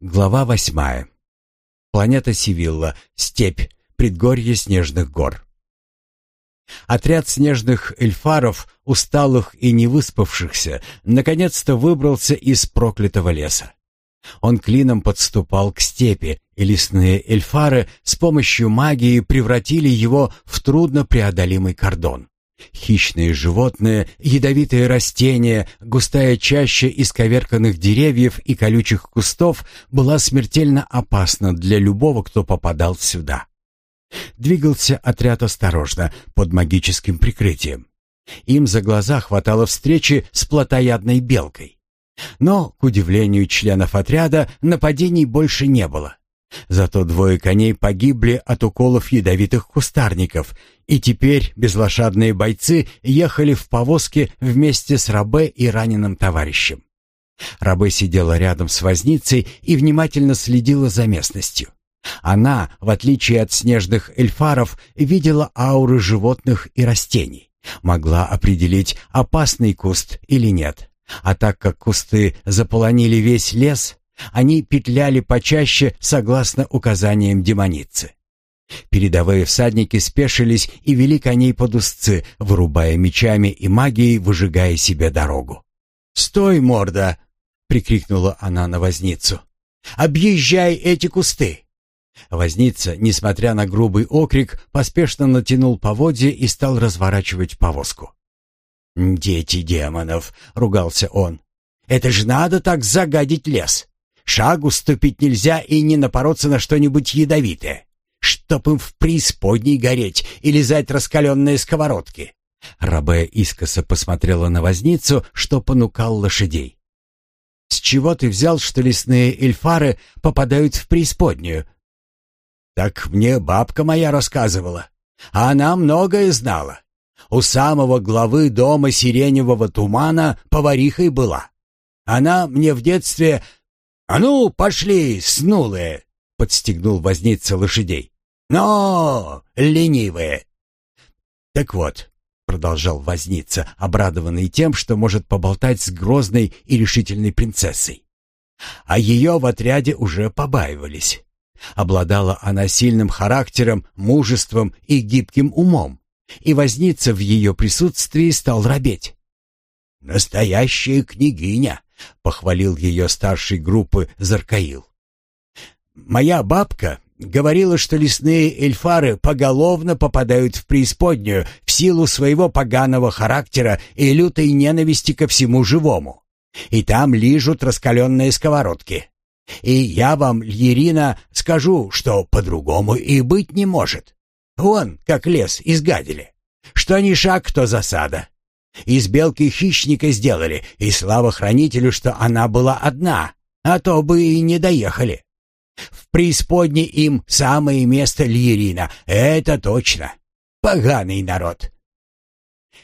Глава восьмая. Планета Сивилла. Степь. Предгорье снежных гор. Отряд снежных эльфаров, усталых и невыспавшихся, наконец-то выбрался из проклятого леса. Он клином подступал к степи, и лесные эльфары с помощью магии превратили его в труднопреодолимый кордон. Хищные животные, ядовитые растения, густая чаща исковерканных деревьев и колючих кустов была смертельно опасна для любого, кто попадал сюда. Двигался отряд осторожно, под магическим прикрытием. Им за глаза хватало встречи с плотоядной белкой. Но, к удивлению членов отряда, нападений больше не было. Зато двое коней погибли от уколов ядовитых кустарников, и теперь безлошадные бойцы ехали в повозке вместе с Рабе и раненым товарищем. Рабе сидела рядом с возницей и внимательно следила за местностью. Она, в отличие от снежных эльфаров, видела ауры животных и растений, могла определить, опасный куст или нет. А так как кусты заполонили весь лес, они петляли почаще согласно указаниям демоницы. Передовые всадники спешились и вели коней под узцы, вырубая мечами и магией, выжигая себе дорогу. «Стой, морда!» — прикрикнула она на возницу. «Объезжай эти кусты!» Возница, несмотря на грубый окрик, поспешно натянул поводья и стал разворачивать повозку. «Дети демонов!» — ругался он. «Это ж надо так загадить лес! Шагу ступить нельзя и не напороться на что-нибудь ядовитое, чтоб им в преисподней гореть и лизать раскаленные сковородки!» Рабе искоса посмотрела на возницу, что понукал лошадей. «С чего ты взял, что лесные эльфары попадают в преисподнюю?» «Так мне бабка моя рассказывала, а она многое знала. У самого главы дома сиреневого тумана поварихой была. Она мне в детстве... «А ну, пошли, снулые!» — подстегнул возница лошадей. «Но, ленивые!» «Так вот», — продолжал возница, обрадованный тем, что может поболтать с грозной и решительной принцессой. А ее в отряде уже побаивались. Обладала она сильным характером, мужеством и гибким умом и возница в ее присутствии стал робеть. «Настоящая княгиня!» — похвалил ее старший группы Заркаил. «Моя бабка говорила, что лесные эльфары поголовно попадают в преисподнюю в силу своего поганого характера и лютой ненависти ко всему живому. И там лижут раскаленные сковородки. И я вам, Льерина, скажу, что по-другому и быть не может. Вон, как лес изгадили. Что ни шаг, то засада. Из белки хищника сделали, и слава хранителю, что она была одна, а то бы и не доехали. В преисподне им самое место Льерина, это точно. Поганый народ.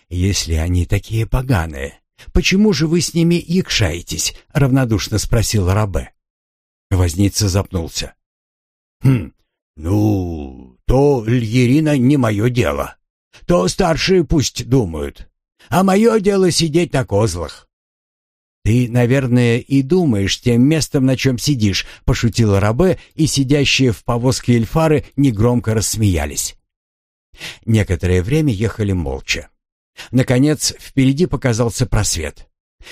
Если они такие поганые, почему же вы с ними якшаетесь? равнодушно спросил Рабе. Возница запнулся. Хм, ну, то Льерина не мое дело. То старшие пусть думают. А мое дело сидеть на козлах. «Ты, наверное, и думаешь тем местом, на чем сидишь», — пошутила Рабе, и сидящие в повозке эльфары негромко рассмеялись. Некоторое время ехали молча. Наконец, впереди показался просвет.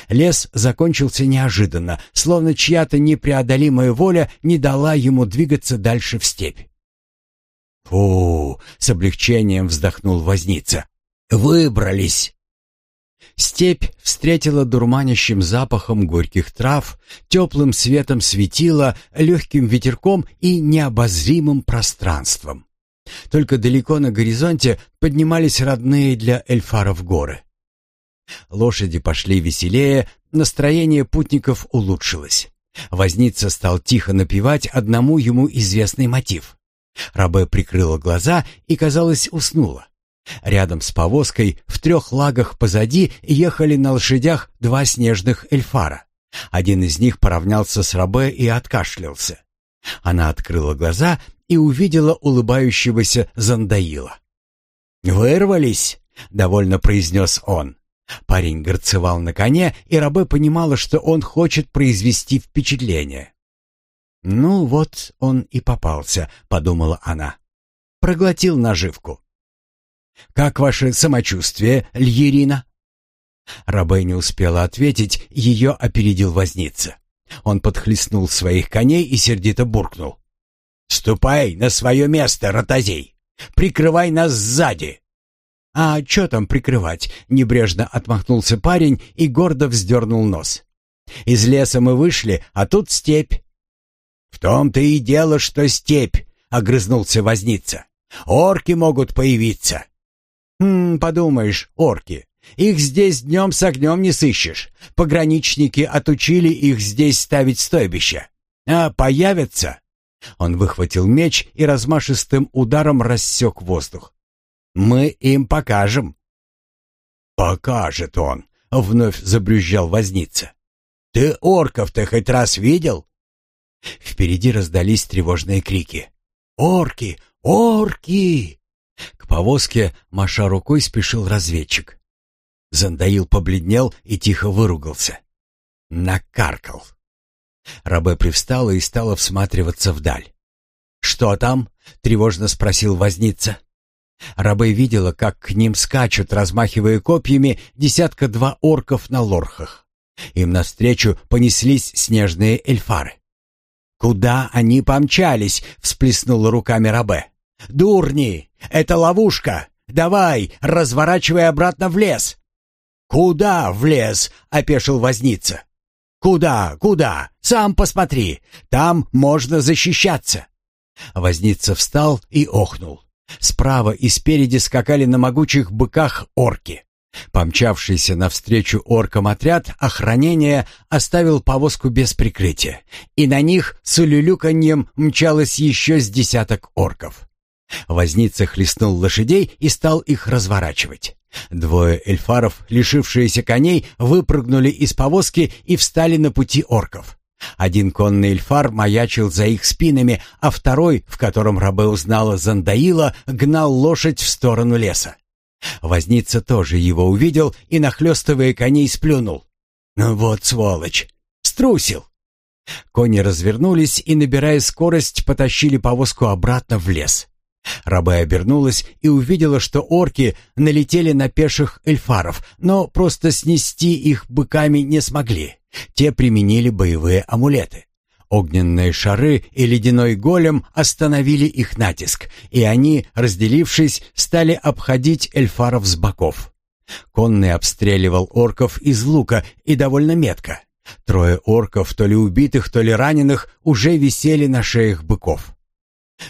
Лес закончился неожиданно, словно чья-то непреодолимая воля не дала ему двигаться дальше в степь. «Фу!» — с облегчением вздохнул возница. «Выбрались!» Степь встретила дурманящим запахом горьких трав, теплым светом светила, легким ветерком и необозримым пространством. Только далеко на горизонте поднимались родные для эльфаров горы. Лошади пошли веселее, настроение путников улучшилось. Возница стал тихо напевать одному ему известный мотив. Рабе прикрыла глаза и, казалось, уснула. Рядом с повозкой, в трех лагах позади, ехали на лошадях два снежных эльфара. Один из них поравнялся с Рабе и откашлялся. Она открыла глаза и увидела улыбающегося Зандаила. «Вырвались!» — довольно произнес он. Парень горцевал на коне, и Рабе понимала, что он хочет произвести впечатление. «Ну вот он и попался», — подумала она. «Проглотил наживку». «Как ваше самочувствие, Льерина?» Рабе не успела ответить, ее опередил возница. Он подхлестнул своих коней и сердито буркнул. «Ступай на свое место, ротозей! Прикрывай нас сзади!» «А что там прикрывать?» — небрежно отмахнулся парень и гордо вздернул нос. «Из леса мы вышли, а тут степь. «В том-то и дело, что степь», — огрызнулся возница. «Орки могут появиться». «Хм, подумаешь, орки. Их здесь днем с огнем не сыщешь. Пограничники отучили их здесь ставить стойбища. А появятся...» Он выхватил меч и размашистым ударом рассек воздух. «Мы им покажем». «Покажет он», — вновь забрюзжал возница. «Ты орков-то хоть раз видел?» Впереди раздались тревожные крики. «Орки! Орки!» К повозке, маша рукой, спешил разведчик. Зандаил побледнел и тихо выругался. Накаркал. Рабе привстала и стала всматриваться вдаль. «Что там?» — тревожно спросил возница. Рабе видела, как к ним скачут, размахивая копьями, десятка-два орков на лорхах. Им навстречу понеслись снежные эльфары. «Куда они помчались?» — всплеснула руками Рабе. «Дурни! Это ловушка! Давай, разворачивай обратно в лес!» «Куда в лес?» — опешил возница. «Куда? Куда? Сам посмотри! Там можно защищаться!» Возница встал и охнул. Справа и спереди скакали на могучих быках орки. Помчавшийся навстречу оркам отряд охранения оставил повозку без прикрытия, и на них с улюлюканьем мчалось еще с десяток орков. Возница хлестнул лошадей и стал их разворачивать. Двое эльфаров, лишившиеся коней, выпрыгнули из повозки и встали на пути орков. Один конный эльфар маячил за их спинами, а второй, в котором Рабе узнала Зандаила, гнал лошадь в сторону леса. Возница тоже его увидел и, нахлёстывая коней, сплюнул. «Ну вот сволочь! Струсил!» Кони развернулись и, набирая скорость, потащили повозку обратно в лес. Раба обернулась и увидела, что орки налетели на пеших эльфаров, но просто снести их быками не смогли. Те применили боевые амулеты. Огненные шары и ледяной голем остановили их натиск, и они, разделившись, стали обходить эльфаров с боков. Конный обстреливал орков из лука и довольно метко. Трое орков, то ли убитых, то ли раненых, уже висели на шеях быков.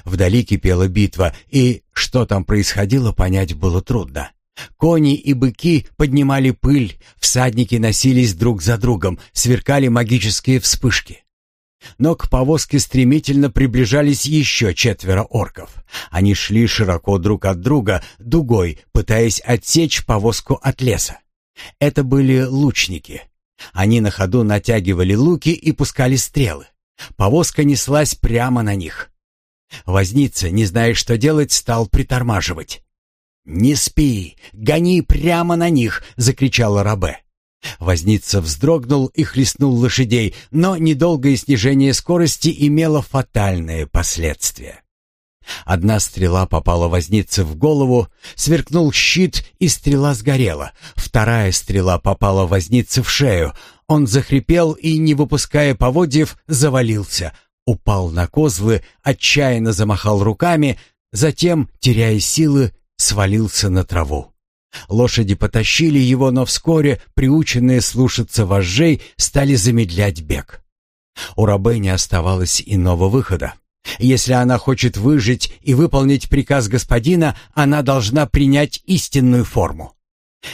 Вдали кипела битва, и что там происходило, понять было трудно. Кони и быки поднимали пыль, всадники носились друг за другом, сверкали магические вспышки. Но к повозке стремительно приближались еще четверо орков. Они шли широко друг от друга, дугой, пытаясь отсечь повозку от леса. Это были лучники. Они на ходу натягивали луки и пускали стрелы. Повозка неслась прямо на них. Возница, не зная, что делать, стал притормаживать. «Не спи! Гони прямо на них!» — закричала Рабе. Возница вздрогнул и хлестнул лошадей, но недолгое снижение скорости имело фатальные последствия. Одна стрела попала вознице в голову, сверкнул щит, и стрела сгорела. Вторая стрела попала вознице в шею. Он захрипел и, не выпуская поводьев, завалился, упал на козлы, отчаянно замахал руками, затем, теряя силы, свалился на траву. Лошади потащили его, но вскоре, приученные слушаться вожжей, стали замедлять бег. У рабы не оставалось иного выхода. Если она хочет выжить и выполнить приказ господина, она должна принять истинную форму.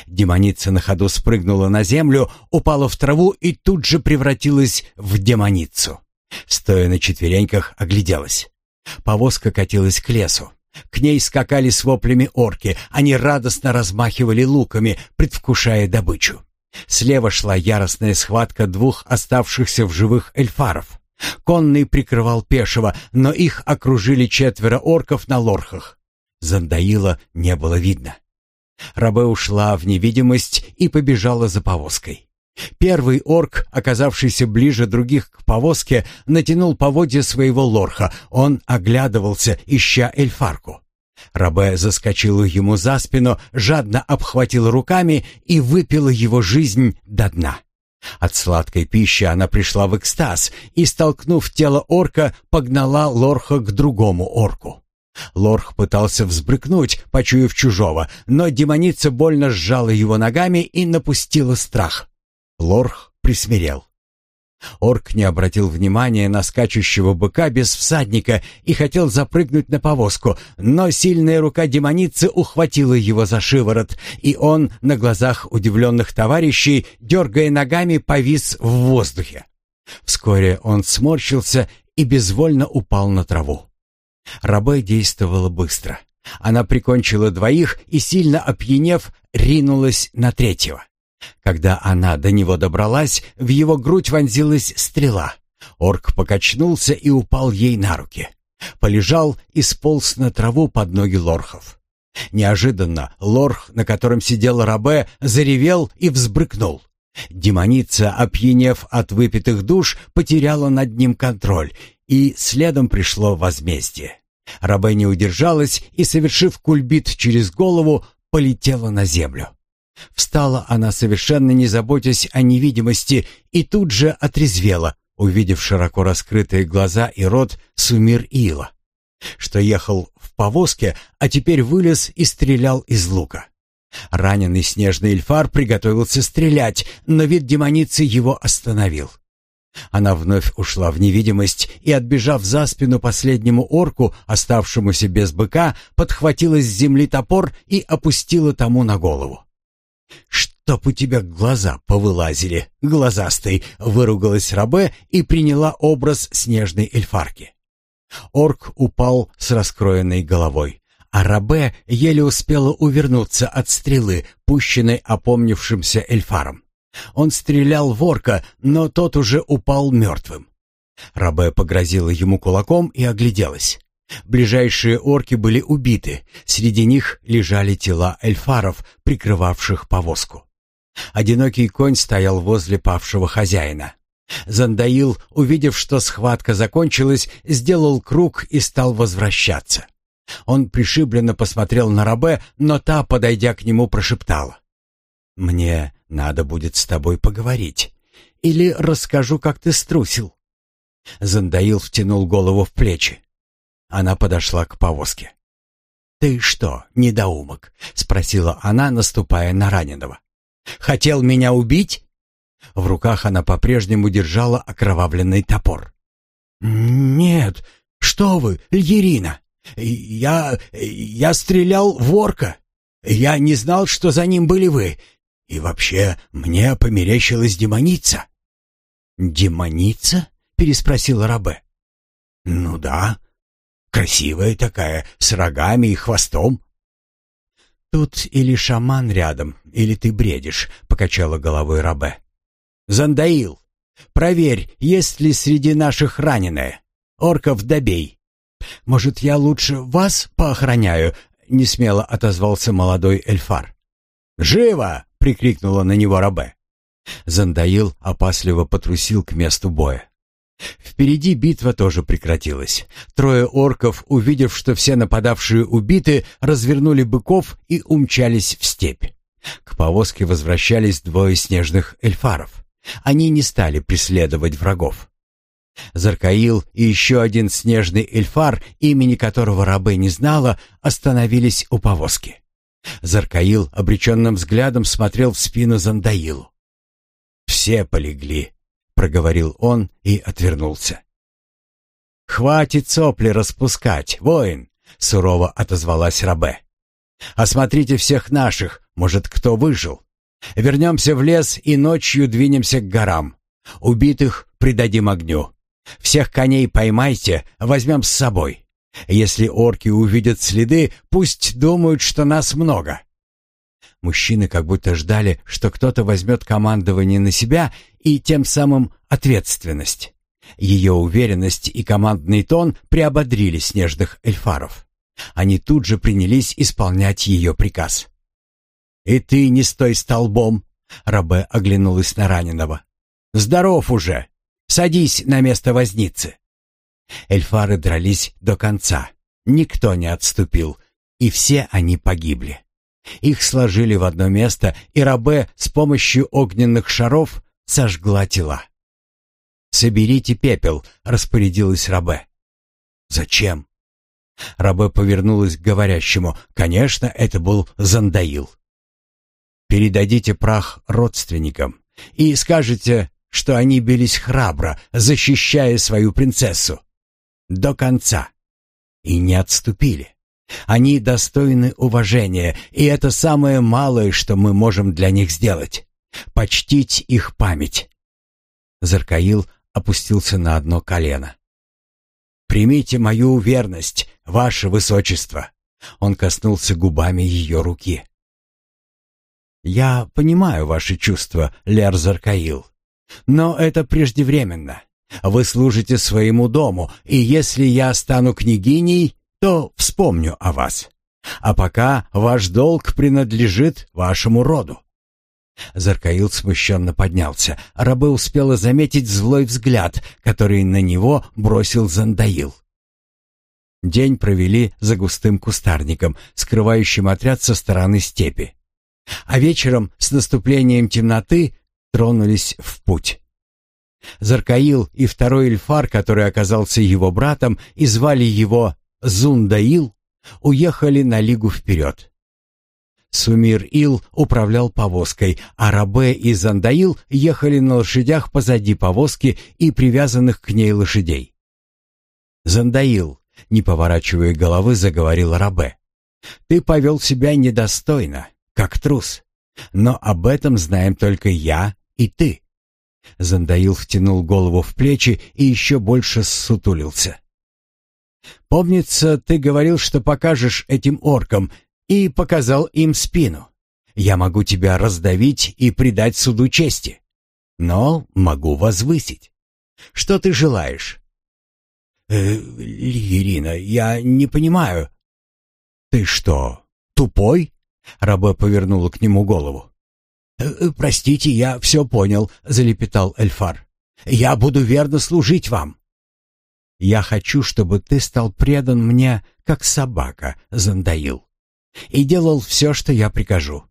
Демоница на ходу спрыгнула на землю, упала в траву и тут же превратилась в демоницу. Стоя на четвереньках, огляделась. Повозка катилась к лесу. К ней скакали с воплями орки, они радостно размахивали луками, предвкушая добычу. Слева шла яростная схватка двух оставшихся в живых эльфаров. Конный прикрывал пешего, но их окружили четверо орков на лорхах. Зандаила не было видно. Рабе ушла в невидимость и побежала за повозкой. Первый орк, оказавшийся ближе других к повозке, натянул поводья своего лорха. Он оглядывался, ища эльфарку. Рабе заскочила ему за спину, жадно обхватила руками и выпила его жизнь до дна. От сладкой пищи она пришла в экстаз и, столкнув тело орка, погнала лорха к другому орку. Лорх пытался взбрыкнуть, почуяв чужого, но демоница больно сжала его ногами и напустила страх. Лорх присмирел. Орк не обратил внимания на скачущего быка без всадника и хотел запрыгнуть на повозку, но сильная рука демоницы ухватила его за шиворот, и он на глазах удивленных товарищей, дергая ногами, повис в воздухе. Вскоре он сморщился и безвольно упал на траву. Рабе действовала быстро. Она прикончила двоих и, сильно опьянев, ринулась на третьего. Когда она до него добралась, в его грудь вонзилась стрела. Орк покачнулся и упал ей на руки. Полежал и сполз на траву под ноги лорхов. Неожиданно лорх, на котором сидел Рабе, заревел и взбрыкнул. Демоница, опьянев от выпитых душ, потеряла над ним контроль, и следом пришло возмездие. Рабе не удержалась и, совершив кульбит через голову, полетела на землю. Встала она, совершенно не заботясь о невидимости, и тут же отрезвела, увидев широко раскрытые глаза и рот Сумир Ила, что ехал в повозке, а теперь вылез и стрелял из лука. Раненый снежный эльфар приготовился стрелять, но вид демоницы его остановил. Она вновь ушла в невидимость и, отбежав за спину последнему орку, оставшемуся без быка, подхватила с земли топор и опустила тому на голову. «Чтоб у тебя глаза повылазили, глазастый!» — выругалась Рабе и приняла образ снежной эльфарки. Орк упал с раскроенной головой, а Рабе еле успела увернуться от стрелы, пущенной опомнившимся эльфаром. Он стрелял в орка, но тот уже упал мертвым. Рабе погрозила ему кулаком и огляделась. Ближайшие орки были убиты, среди них лежали тела эльфаров, прикрывавших повозку. Одинокий конь стоял возле павшего хозяина. Зандаил, увидев, что схватка закончилась, сделал круг и стал возвращаться. Он пришибленно посмотрел на Рабе, но та, подойдя к нему, прошептала. «Мне надо будет с тобой поговорить. Или расскажу, как ты струсил». Зандаил втянул голову в плечи. Она подошла к повозке. «Ты что, недоумок?» — спросила она, наступая на раненого. «Хотел меня убить?» В руках она по-прежнему держала окровавленный топор. «Нет, что вы, Льерина! Я... я стрелял в орка. Я не знал, что за ним были вы. И вообще, мне померещилась демоница». «Демоница?» — переспросил Рабе. «Ну да, Красивая такая, с рогами и хвостом. Тут или шаман рядом, или ты бредишь, покачала головой Рабе. Зандаил, проверь, есть ли среди наших раненые. Орков добей. Может, я лучше вас поохраняю? несмело отозвался молодой эльфар. Живо! прикрикнула на него Рабе. Зандаил опасливо потрусил к месту боя. Впереди битва тоже прекратилась. Трое орков, увидев, что все нападавшие убиты, развернули быков и умчались в степь. К повозке возвращались двое снежных эльфаров. Они не стали преследовать врагов. Заркаил и еще один снежный эльфар, имени которого рабы не знала, остановились у повозки. Заркаил обреченным взглядом смотрел в спину Зандаилу. «Все полегли», проговорил он и отвернулся. «Хватит сопли распускать, воин!» — сурово отозвалась Рабе. «Осмотрите всех наших, может, кто выжил. Вернемся в лес и ночью двинемся к горам. Убитых придадим огню. Всех коней поймайте, возьмем с собой. Если орки увидят следы, пусть думают, что нас много. Мужчины как будто ждали, что кто-то возьмет командование на себя и тем самым ответственность. Ее уверенность и командный тон приободрили снежных эльфаров. Они тут же принялись исполнять ее приказ. «И ты не стой столбом!» Рабе оглянулась на раненого. «Здоров уже! Садись на место возницы!» Эльфары дрались до конца. Никто не отступил, и все они погибли. Их сложили в одно место, и Рабе с помощью огненных шаров сожгла тела. «Соберите пепел», — распорядилась Рабе. «Зачем?» Рабе повернулась к говорящему. «Конечно, это был Зандаил». «Передадите прах родственникам и скажете, что они бились храбро, защищая свою принцессу. До конца. И не отступили. Они достойны уважения, и это самое малое, что мы можем для них сделать. Почтить их память». Заркаил опустился на одно колено. «Примите мою верность, ваше высочество!» Он коснулся губами ее руки. «Я понимаю ваши чувства, Лер Заркаил, но это преждевременно. Вы служите своему дому, и если я стану княгиней, то вспомню о вас. А пока ваш долг принадлежит вашему роду. Заркаил смущенно поднялся. Рабы успела заметить злой взгляд, который на него бросил Зандаил. День провели за густым кустарником, скрывающим отряд со стороны степи. А вечером, с наступлением темноты, тронулись в путь. Заркаил и второй эльфар, который оказался его братом и звали его Зундаил, уехали на лигу вперед. Сумир-Ил управлял повозкой, а Рабе и Зандаил ехали на лошадях позади повозки и привязанных к ней лошадей. «Зандаил», — не поворачивая головы, заговорил Рабе, — «ты повел себя недостойно, как трус, но об этом знаем только я и ты». Зандаил втянул голову в плечи и еще больше ссутулился. «Помнится, ты говорил, что покажешь этим оркам, и показал им спину. Я могу тебя раздавить и предать суду чести, но могу возвысить. Что ты желаешь? Э, Ирина, я не понимаю. Ты что, тупой? Раба повернула к нему голову. «Э, э, «Простите, я все понял», — залепетал Эльфар. «Я буду верно служить вам». «Я хочу, чтобы ты стал предан мне, как собака, Зандаил и делал все, что я прикажу.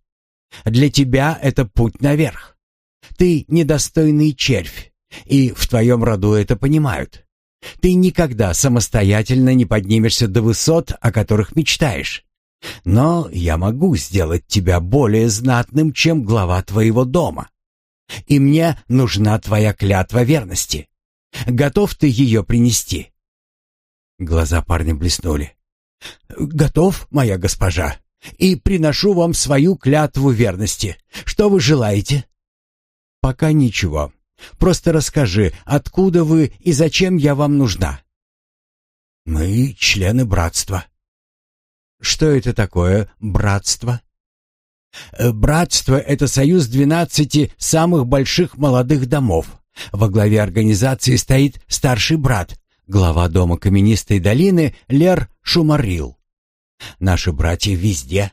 Для тебя это путь наверх. Ты недостойный червь, и в твоем роду это понимают. Ты никогда самостоятельно не поднимешься до высот, о которых мечтаешь. Но я могу сделать тебя более знатным, чем глава твоего дома. И мне нужна твоя клятва верности. Готов ты ее принести?» Глаза парня блеснули. «Готов, моя госпожа, и приношу вам свою клятву верности. Что вы желаете?» «Пока ничего. Просто расскажи, откуда вы и зачем я вам нужна?» «Мы члены братства». «Что это такое братство?» «Э, «Братство — это союз двенадцати самых больших молодых домов. Во главе организации стоит старший брат, глава дома каменистой долины Лер Шумарил. Наши братья везде.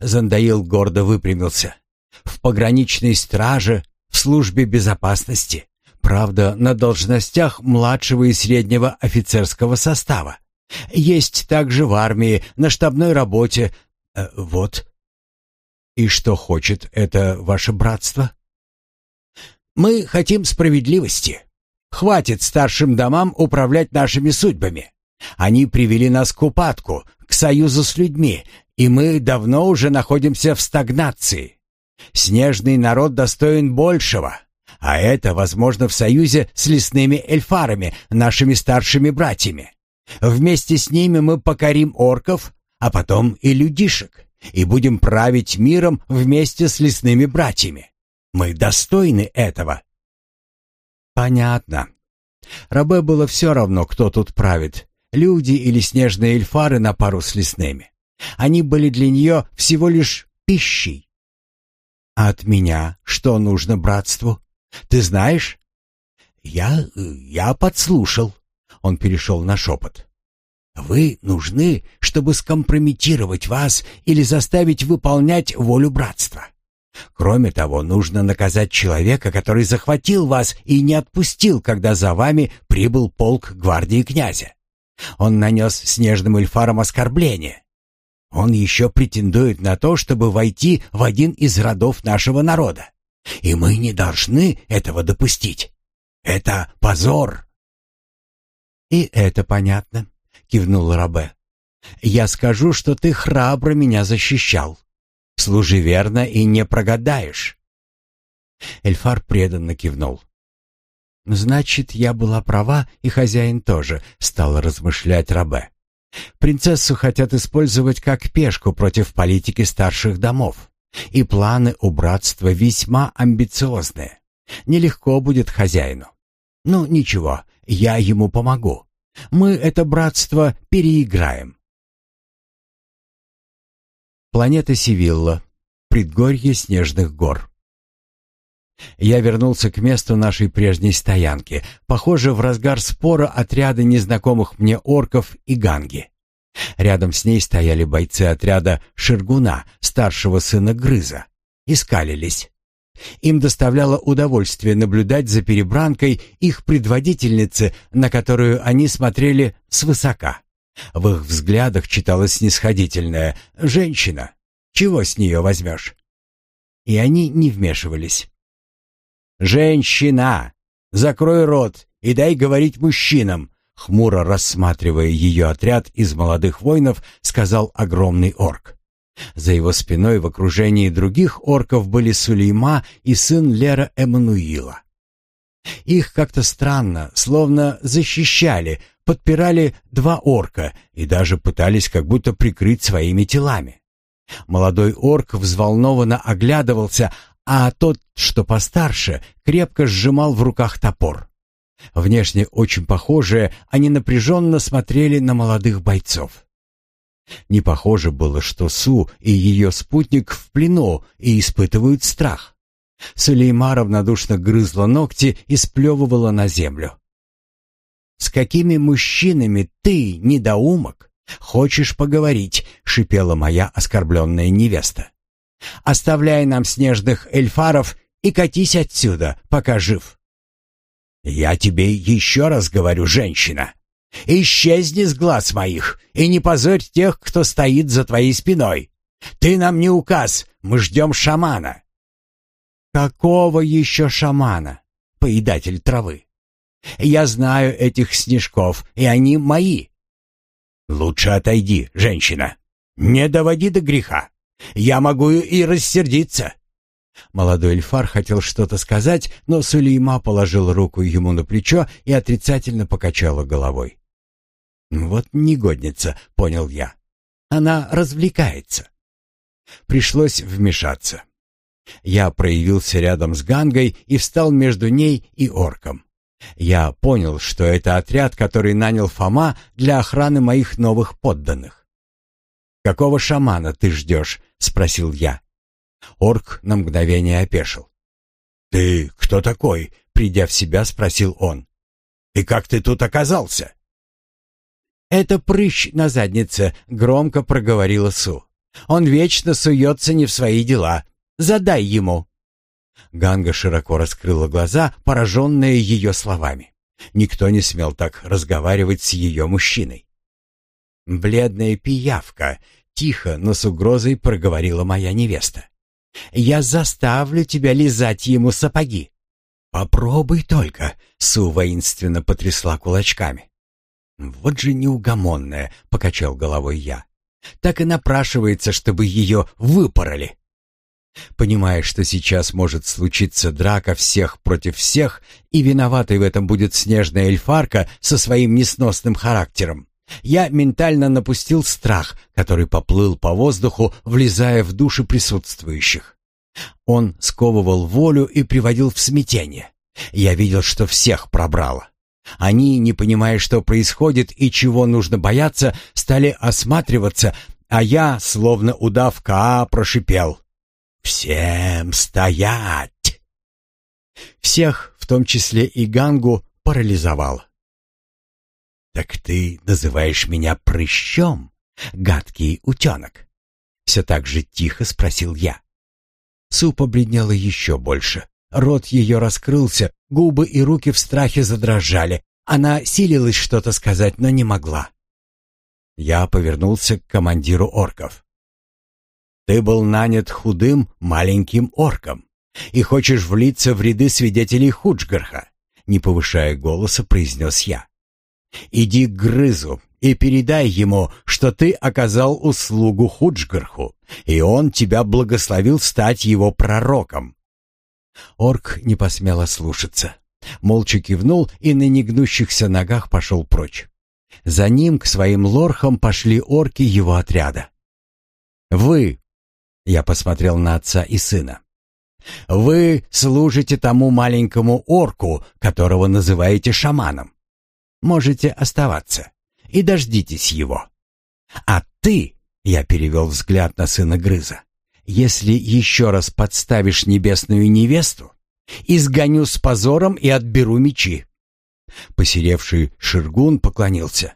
Зандаил гордо выпрямился. В пограничной страже, в службе безопасности. Правда, на должностях младшего и среднего офицерского состава. Есть также в армии, на штабной работе. Э, вот. И что хочет это ваше братство? Мы хотим справедливости. Хватит старшим домам управлять нашими судьбами. Они привели нас к упадку, к союзу с людьми, и мы давно уже находимся в стагнации. Снежный народ достоин большего, а это возможно в союзе с лесными эльфарами, нашими старшими братьями. Вместе с ними мы покорим орков, а потом и людишек, и будем править миром вместе с лесными братьями. Мы достойны этого. Понятно. Рабе было все равно, кто тут правит, люди или снежные эльфары на пару с лесными. Они были для нее всего лишь пищей. А от меня что нужно братству? Ты знаешь? Я... я подслушал. Он перешел на шепот. Вы нужны, чтобы скомпрометировать вас или заставить выполнять волю братства. Кроме того, нужно наказать человека, который захватил вас и не отпустил, когда за вами прибыл полк гвардии князя. Он нанес снежным эльфарам оскорбление. Он еще претендует на то, чтобы войти в один из родов нашего народа. И мы не должны этого допустить. Это позор. И это понятно, кивнул Рабе. Я скажу, что ты храбро меня защищал. Служи верно и не прогадаешь. Эльфар преданно кивнул. Значит, я была права, и хозяин тоже, стал размышлять Рабе. Принцессу хотят использовать как пешку против политики старших домов. И планы у братства весьма амбициозные. Нелегко будет хозяину. Ну, ничего, я ему помогу. Мы это братство переиграем. Планета Сивилла. Предгорье снежных гор. Я вернулся к месту нашей прежней стоянки, похоже, в разгар спора отряда незнакомых мне орков и ганги. Рядом с ней стояли бойцы отряда Ширгуна, старшего сына Грыза, и скалились. Им доставляло удовольствие наблюдать за перебранкой их предводительницы, на которую они смотрели свысока. В их взглядах читалось снисходительное «женщина, чего с нее возьмешь?» И они не вмешивались. «Женщина! Закрой рот и дай говорить мужчинам!» Хмуро рассматривая ее отряд из молодых воинов, сказал огромный орк. За его спиной в окружении других орков были Сулейма и сын Лера Эммануила. Их как-то странно, словно защищали, подпирали два орка и даже пытались как будто прикрыть своими телами. Молодой орк взволнованно оглядывался, а тот, что постарше, крепко сжимал в руках топор. Внешне очень похожие, они напряженно смотрели на молодых бойцов. Не похоже было, что Су и ее спутник в плену и испытывают страх. Сулейма равнодушно грызла ногти и сплевывала на землю. «С какими мужчинами ты, недоумок, хочешь поговорить?» — шипела моя оскорбленная невеста. Оставляй нам снежных эльфаров и катись отсюда, пока жив». «Я тебе еще раз говорю, женщина, исчезни с глаз моих и не позорь тех, кто стоит за твоей спиной. Ты нам не указ, мы ждем шамана». «Какого еще шамана, поедатель травы? Я знаю этих снежков, и они мои». «Лучше отойди, женщина, не доводи до греха». Я могу и рассердиться». Молодой эльфар хотел что-то сказать, но Сулейма положил руку ему на плечо и отрицательно покачала головой. «Вот негодница», — понял я. «Она развлекается». Пришлось вмешаться. Я проявился рядом с Гангой и встал между ней и орком. Я понял, что это отряд, который нанял Фома для охраны моих новых подданных. «Какого шамана ты ждешь?» — спросил я. Орк на мгновение опешил. «Ты кто такой?» — придя в себя, спросил он. «И как ты тут оказался?» «Это прыщ на заднице», — громко проговорила Су. «Он вечно суется не в свои дела. Задай ему». Ганга широко раскрыла глаза, пораженная ее словами. Никто не смел так разговаривать с ее мужчиной. «Бледная пиявка», — тихо, но с угрозой проговорила моя невеста. «Я заставлю тебя лизать ему сапоги». «Попробуй только», — Су воинственно потрясла кулачками. «Вот же неугомонная», — покачал головой я. «Так и напрашивается, чтобы ее выпороли». Понимая, что сейчас может случиться драка всех против всех, и виноватой в этом будет снежная эльфарка со своим несносным характером, я ментально напустил страх, который поплыл по воздуху, влезая в души присутствующих. Он сковывал волю и приводил в смятение. Я видел, что всех пробрало. Они, не понимая, что происходит и чего нужно бояться, стали осматриваться, а я, словно удав Каа, прошипел. «Всем стоять!» Всех, в том числе и Гангу, парализовало. «Так ты называешь меня прыщом, гадкий утенок?» Все так же тихо спросил я. Су побледнела еще больше. Рот ее раскрылся, губы и руки в страхе задрожали. Она силилась что-то сказать, но не могла. Я повернулся к командиру орков. «Ты был нанят худым маленьким орком и хочешь влиться в ряды свидетелей Худжгарха», не повышая голоса, произнес я. «Иди к Грызу и передай ему, что ты оказал услугу Худжгарху, и он тебя благословил стать его пророком». Орк не посмел ослушаться. Молча кивнул и на негнущихся ногах пошел прочь. За ним к своим лорхам пошли орки его отряда. «Вы», — я посмотрел на отца и сына, — «вы служите тому маленькому орку, которого называете шаманом. Можете оставаться и дождитесь его. А ты, — я перевел взгляд на сына Грыза, — если еще раз подставишь небесную невесту, изгоню с позором и отберу мечи. Посеревший Ширгун поклонился.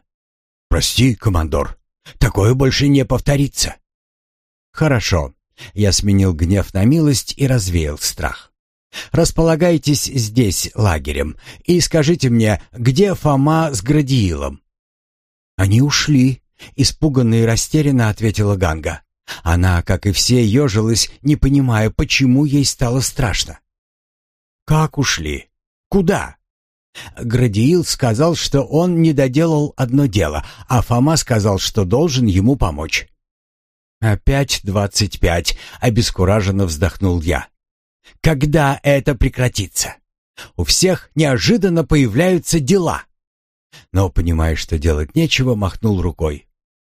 «Прости, командор, такое больше не повторится». «Хорошо». Я сменил гнев на милость и развеял страх. «Располагайтесь здесь лагерем и скажите мне, где Фома с Градиилом?» «Они ушли», — испуганно и растерянно ответила Ганга. Она, как и все, ежилась, не понимая, почему ей стало страшно. «Как ушли? Куда?» Градиил сказал, что он не доделал одно дело, а Фома сказал, что должен ему помочь. «Опять двадцать пять», — обескураженно вздохнул я. «Когда это прекратится? У всех неожиданно появляются дела». Но, понимая, что делать нечего, махнул рукой.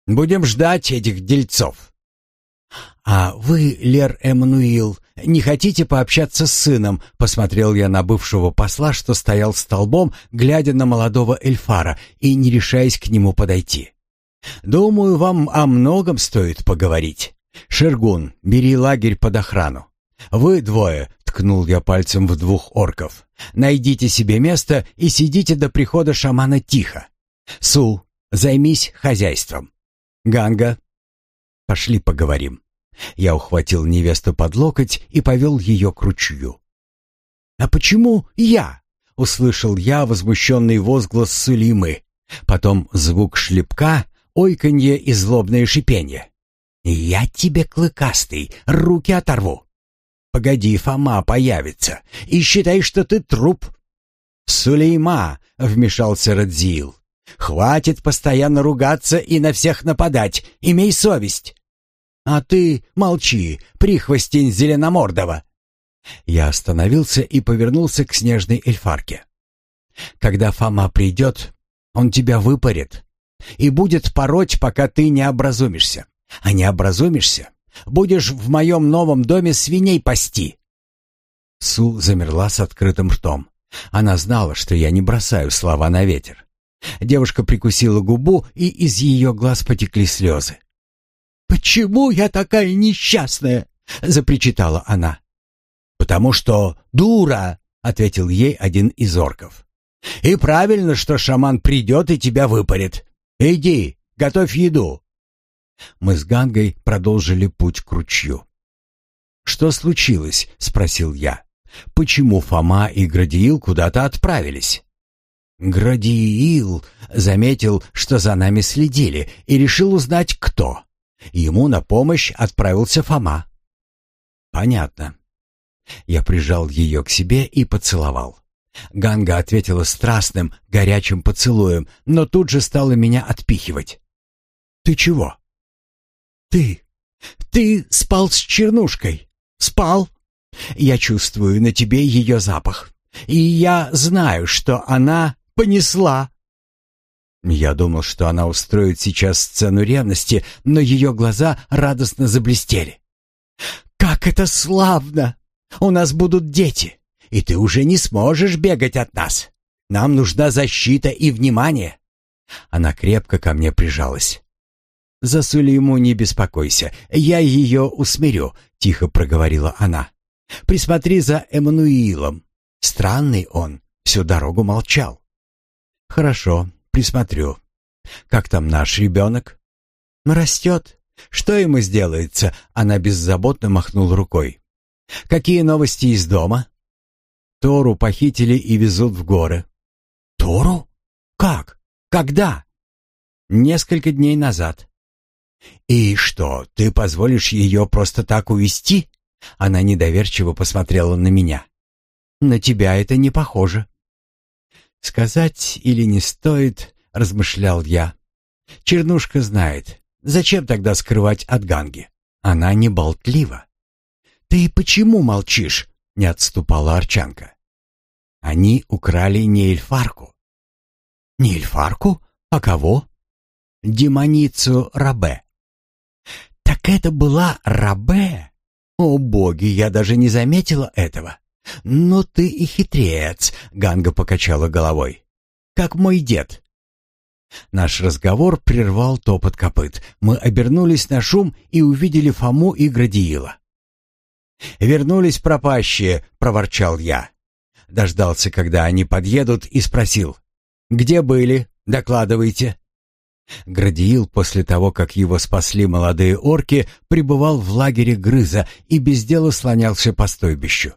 «Будем ждать этих дельцов». «А вы, Лер Эммануил, не хотите пообщаться с сыном?» Посмотрел я на бывшего посла, что стоял столбом, глядя на молодого Эльфара и не решаясь к нему подойти. «Думаю, вам о многом стоит поговорить. Шергун, бери лагерь под охрану. Вы двое, — ткнул я пальцем в двух орков, — найдите себе место и сидите до прихода шамана тихо. Су, займись хозяйством. Ганга, пошли поговорим». Я ухватил невесту под локоть и повел ее к ручью. «А почему я?» — услышал я возмущенный возглас Сулеймы. Потом звук шлепка, ойканье и злобное шипение. «Я тебе, клыкастый, руки оторву!» «Погоди, Фома появится, и считай, что ты труп!» «Сулейма!» — вмешался Радзиил. «Хватит постоянно ругаться и на всех нападать, имей совесть!» «А ты молчи, прихвостень зеленомордого!» Я остановился и повернулся к снежной эльфарке. «Когда Фома придет, он тебя выпарит и будет пороть, пока ты не образумишься. А не образумишься, будешь в моем новом доме свиней пасти». Су замерла с открытым ртом. Она знала, что я не бросаю слова на ветер. Девушка прикусила губу, и из ее глаз потекли слезы. «Почему я такая несчастная?» — запричитала она. «Потому что дура», — ответил ей один из орков. «И правильно, что шаман придет и тебя выпарит. Иди, готовь еду». Мы с Гангой продолжили путь к ручью. «Что случилось?» — спросил я. «Почему Фома и Градиил куда-то отправились?» Градиил заметил, что за нами следили, и решил узнать, кто. Ему на помощь отправился Фома. Понятно. Я прижал ее к себе и поцеловал. Ганга ответила страстным, горячим поцелуем, но тут же стала меня отпихивать. «Ты чего?» «Ты! Ты спал с чернушкой! Спал! Я чувствую на тебе ее запах, и я знаю, что она понесла!» Я думал, что она устроит сейчас сцену ревности, но ее глаза радостно заблестели. «Как это славно! У нас будут дети, и ты уже не сможешь бегать от нас. Нам нужна защита и внимание». Она крепко ко мне прижалась. «За Сулейму не беспокойся, я ее усмирю», — тихо проговорила она. «Присмотри за Эммануилом. Странный он, всю дорогу молчал». «Хорошо, присмотрю. Как там наш ребенок?» «Растет. Что ему сделается?» Она беззаботно махнула рукой. Какие новости из дома? Тору похитили и везут в горы. Тору? Как? Когда? Несколько дней назад. И что, ты позволишь ее просто так увести? Она недоверчиво посмотрела на меня. На тебя это не похоже. Сказать или не стоит, размышлял я. Чернушка знает. Зачем тогда скрывать от Ганги? Она не болтлива. Ты почему молчишь? Не отступала Арчанка. Они украли не эльфарку. Не эльфарку? А кого? Демоницу Рабе. Так это была Рабе? О боги, я даже не заметила этого. «Ну ты и хитрец», — Ганга покачала головой. «Как мой дед». Наш разговор прервал топот копыт. Мы обернулись на шум и увидели Фому и Градиила. «Вернулись пропащие», — проворчал я. Дождался, когда они подъедут, и спросил. «Где были? Докладывайте». Градиил после того, как его спасли молодые орки, пребывал в лагере Грыза и без дела слонялся по стойбищу.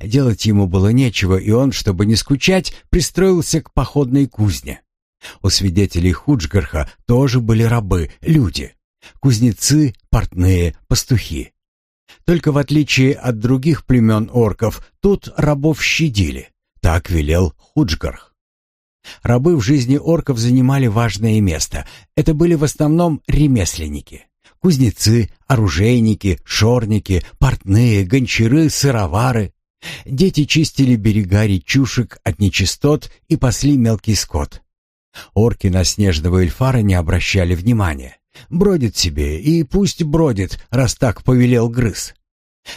Делать ему было нечего, и он, чтобы не скучать, пристроился к походной кузне. У свидетелей Худжгарха тоже были рабы, люди. Кузнецы, портные, пастухи. Только в отличие от других племен орков, тут рабов щадили. Так велел Худжгарх. Рабы в жизни орков занимали важное место. Это были в основном ремесленники. Кузнецы, оружейники, шорники, портные, гончары, сыровары. Дети чистили берега речушек от нечистот и пасли мелкий скот. Орки на снежного эльфара не обращали внимания. Бродит себе, и пусть бродит, раз так повелел грыз.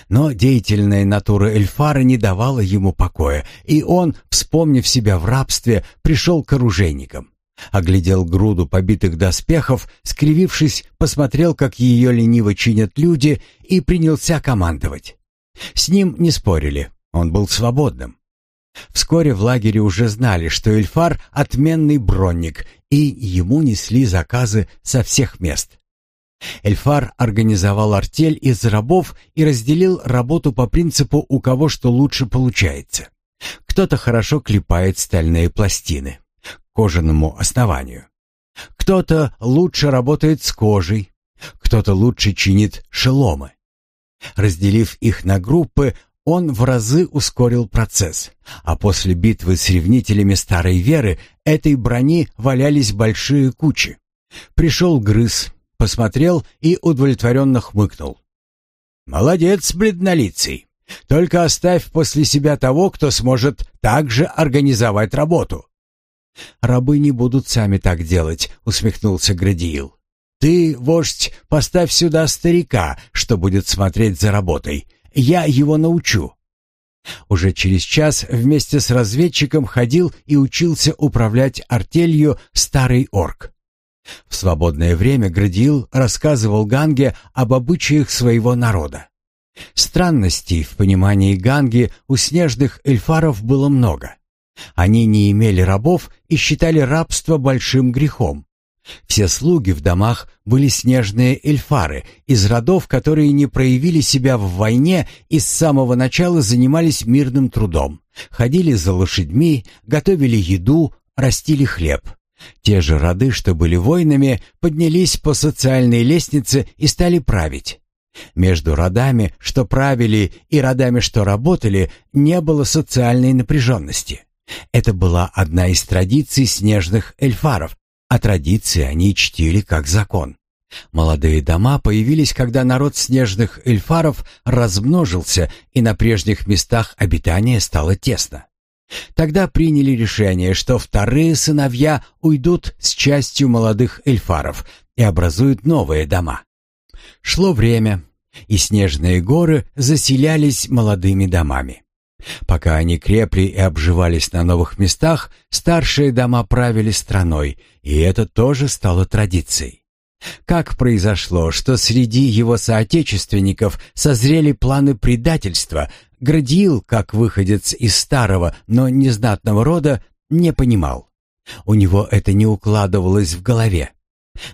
Но деятельная натура эльфара не давала ему покоя, и он, вспомнив себя в рабстве, пришел к оружейникам. Оглядел груду побитых доспехов, скривившись, посмотрел, как ее лениво чинят люди, и принялся командовать. С ним не спорили, он был свободным. Вскоре в лагере уже знали, что Эльфар — отменный бронник, и ему несли заказы со всех мест. Эльфар организовал артель из рабов и разделил работу по принципу «у кого что лучше получается». Кто-то хорошо клепает стальные пластины к кожаному основанию. Кто-то лучше работает с кожей, кто-то лучше чинит шеломы. Разделив их на группы, он в разы ускорил процесс, а после битвы с ревнителями старой веры этой брони валялись большие кучи. Пришел грыз, посмотрел и удовлетворенно хмыкнул. «Молодец, бледнолицый. Только оставь после себя того, кто сможет также организовать работу». «Рабы не будут сами так делать», — усмехнулся Градиил. «Ты, вождь, поставь сюда старика, что будет смотреть за работой. Я его научу». Уже через час вместе с разведчиком ходил и учился управлять артелью старый орк. В свободное время Градиил рассказывал Ганге об обычаях своего народа. Странностей в понимании Ганги у снежных эльфаров было много. Они не имели рабов и считали рабство большим грехом. Все слуги в домах были снежные эльфары из родов, которые не проявили себя в войне и с самого начала занимались мирным трудом. Ходили за лошадьми, готовили еду, растили хлеб. Те же роды, что были воинами, поднялись по социальной лестнице и стали править. Между родами, что правили, и родами, что работали, не было социальной напряженности. Это была одна из традиций снежных эльфаров, а традиции они чтили как закон. Молодые дома появились, когда народ снежных эльфаров размножился и на прежних местах обитания стало тесно. Тогда приняли решение, что вторые сыновья уйдут с частью молодых эльфаров и образуют новые дома. Шло время, и снежные горы заселялись молодыми домами. Пока они крепли и обживались на новых местах, старшие дома правили страной, и это тоже стало традицией. Как произошло, что среди его соотечественников созрели планы предательства, Градиил, как выходец из старого, но незнатного рода, не понимал. У него это не укладывалось в голове.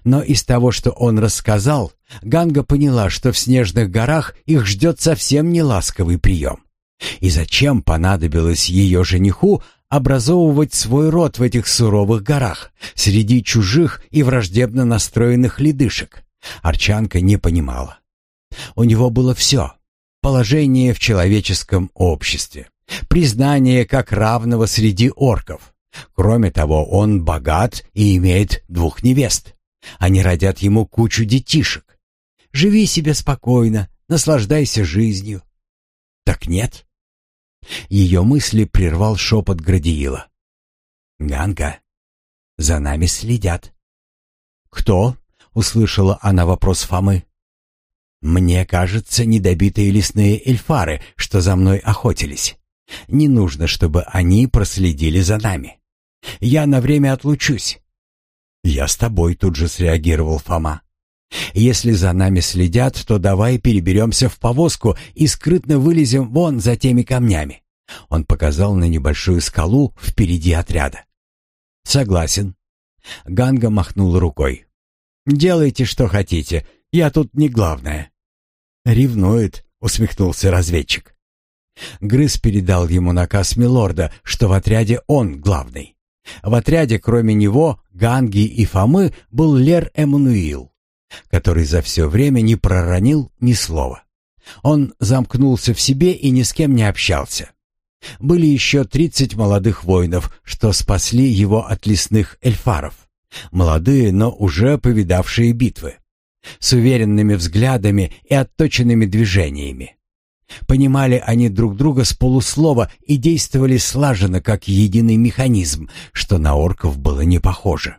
Но из того, что он рассказал, Ганга поняла, что в снежных горах их ждет совсем не ласковый прием. И зачем понадобилось ее жениху образовывать свой род в этих суровых горах, среди чужих и враждебно настроенных ледышек? Арчанка не понимала. У него было все — положение в человеческом обществе, признание как равного среди орков. Кроме того, он богат и имеет двух невест. Они родят ему кучу детишек. Живи себе спокойно, наслаждайся жизнью. Так нет. Ее мысли прервал шепот Градиила. «Ганка, за нами следят». «Кто?» — услышала она вопрос Фомы. «Мне кажется, недобитые лесные эльфары, что за мной охотились. Не нужно, чтобы они проследили за нами. Я на время отлучусь. «Я с тобой», — тут же среагировал Фома. «Если за нами следят, то давай переберемся в повозку и скрытно вылезем вон за теми камнями». Он показал на небольшую скалу впереди отряда. «Согласен». Ганга махнул рукой. «Делайте, что хотите, я тут не главное». «Ревнует», — усмехнулся разведчик. Грыз передал ему наказ Милорда, что в отряде он главный. В отряде, кроме него, Ганги и Фомы, был Лер Эммануил, который за все время не проронил ни слова. Он замкнулся в себе и ни с кем не общался. Были еще тридцать молодых воинов, что спасли его от лесных эльфаров. Молодые, но уже повидавшие битвы. С уверенными взглядами и отточенными движениями. Понимали они друг друга с полуслова и действовали слаженно, как единый механизм, что на орков было не похоже.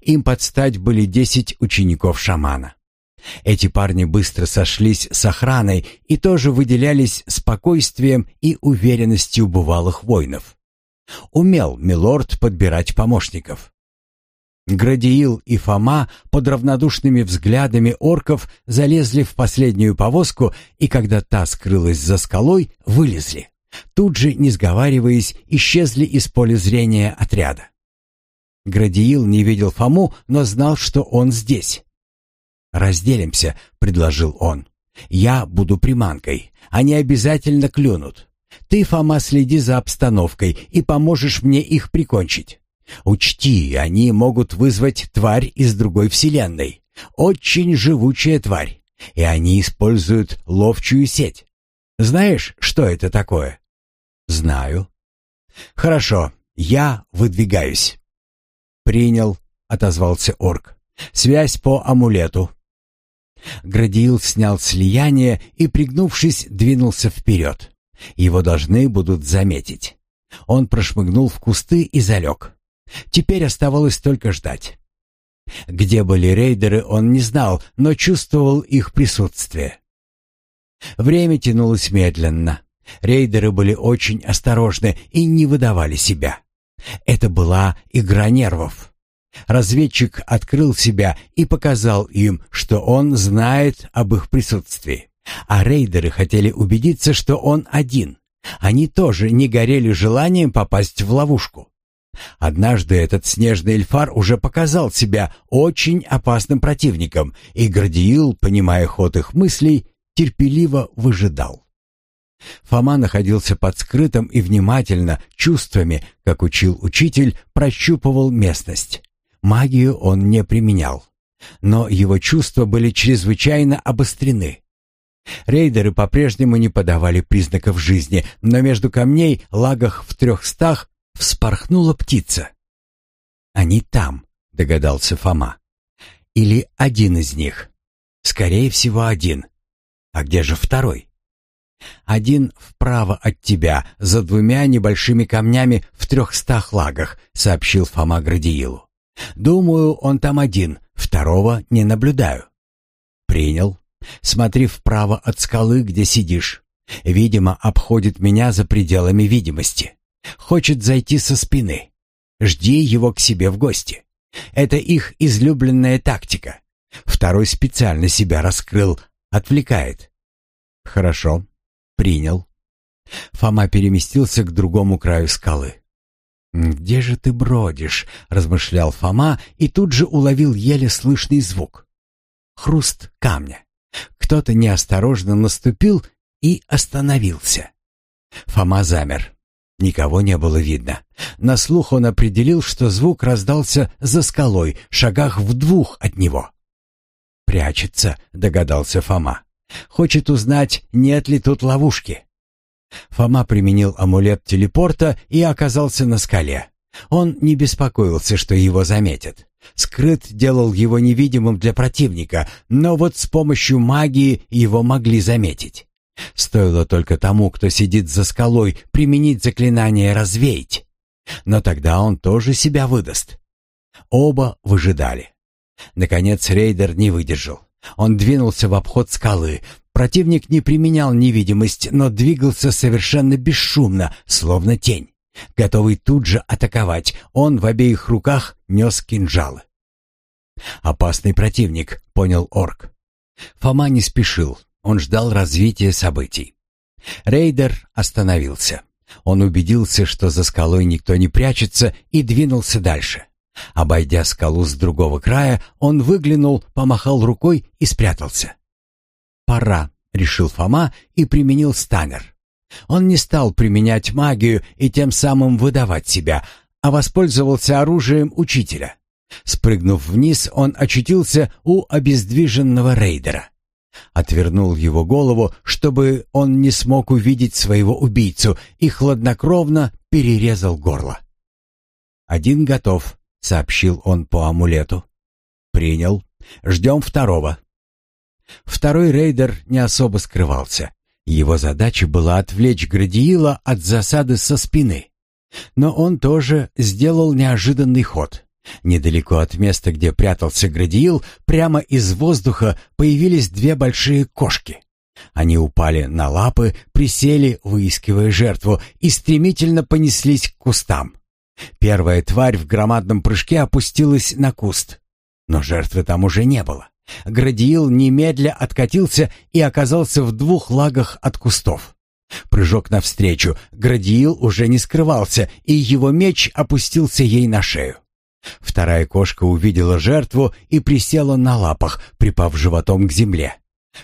Им под стать были десять учеников шамана. Эти парни быстро сошлись с охраной и тоже выделялись спокойствием и уверенностью бывалых воинов. Умел милорд подбирать помощников. Градиил и Фома под равнодушными взглядами орков залезли в последнюю повозку и, когда та скрылась за скалой, вылезли. Тут же, не сговариваясь, исчезли из поля зрения отряда. Градиил не видел Фому, но знал, что он здесь. «Разделимся», — предложил он. «Я буду приманкой. Они обязательно клюнут. Ты, Фома, следи за обстановкой и поможешь мне их прикончить. Учти, они могут вызвать тварь из другой вселенной. Очень живучая тварь. И они используют ловчую сеть. Знаешь, что это такое? Знаю. Хорошо, я выдвигаюсь. Принял, отозвался орк. Связь по амулету. Градиил снял слияние и, пригнувшись, двинулся вперед. Его должны будут заметить. Он прошмыгнул в кусты и залег. Теперь оставалось только ждать. Где были рейдеры, он не знал, но чувствовал их присутствие. Время тянулось медленно. Рейдеры были очень осторожны и не выдавали себя. Это была игра нервов. Разведчик открыл себя и показал им, что он знает об их присутствии. А рейдеры хотели убедиться, что он один. Они тоже не горели желанием попасть в ловушку. Однажды этот снежный эльфар уже показал себя очень опасным противником, и Градиил, понимая ход их мыслей, терпеливо выжидал. Фома находился под скрытым и внимательно, чувствами, как учил учитель, прощупывал местность. Магию он не применял, но его чувства были чрезвычайно обострены. Рейдеры по-прежнему не подавали признаков жизни, но между камней, лагах в трехстах, вспорхнула птица. «Они там», — догадался Фома. «Или один из них. Скорее всего, один. А где же второй?» «Один вправо от тебя, за двумя небольшими камнями в трехстах лагах», — сообщил Фома Градиилу. «Думаю, он там один, второго не наблюдаю». «Принял. Смотри вправо от скалы, где сидишь. Видимо, обходит меня за пределами видимости». Хочет зайти со спины. Жди его к себе в гости. Это их излюбленная тактика. Второй специально себя раскрыл, отвлекает. Хорошо, принял. Фома переместился к другому краю скалы. «Где же ты бродишь?» — размышлял Фома и тут же уловил еле слышный звук. Хруст камня. Кто-то неосторожно наступил и остановился. Фома замер. Никого не было видно. На слух он определил, что звук раздался за скалой, шагах в двух от него. «Прячется», — догадался Фома. «Хочет узнать, нет ли тут ловушки». Фома применил амулет телепорта и оказался на скале. Он не беспокоился, что его заметят. Скрыт делал его невидимым для противника, но вот с помощью магии его могли заметить. Стоило только тому, кто сидит за скалой, применить заклинание «развеять». Но тогда он тоже себя выдаст. Оба выжидали. Наконец рейдер не выдержал. Он двинулся в обход скалы. Противник не применял невидимость, но двигался совершенно бесшумно, словно тень. Готовый тут же атаковать, он в обеих руках нес кинжалы. «Опасный противник», — понял орк. Фома не спешил, он ждал развития событий. Рейдер остановился. Он убедился, что за скалой никто не прячется, и двинулся дальше. Обойдя скалу с другого края, он выглянул, помахал рукой и спрятался. «Пора», — решил Фома и применил станер. Он не стал применять магию и тем самым выдавать себя, а воспользовался оружием учителя. Спрыгнув вниз, он очутился у обездвиженного рейдера. Отвернул его голову, чтобы он не смог увидеть своего убийцу, и хладнокровно перерезал горло. «Один готов», — сообщил он по амулету. «Принял. Ждем второго». Второй рейдер не особо скрывался. Его задача была отвлечь Градиила от засады со спины. Но он тоже сделал неожиданный ход. Недалеко от места, где прятался Градиил, прямо из воздуха появились две большие кошки. Они упали на лапы, присели, выискивая жертву, и стремительно понеслись к кустам. Первая тварь в громадном прыжке опустилась на куст. Но жертвы там уже не было. Градиил немедля откатился и оказался в двух лагах от кустов. Прыжок навстречу. Градиил уже не скрывался, и его меч опустился ей на шею. Вторая кошка увидела жертву и присела на лапах, припав животом к земле.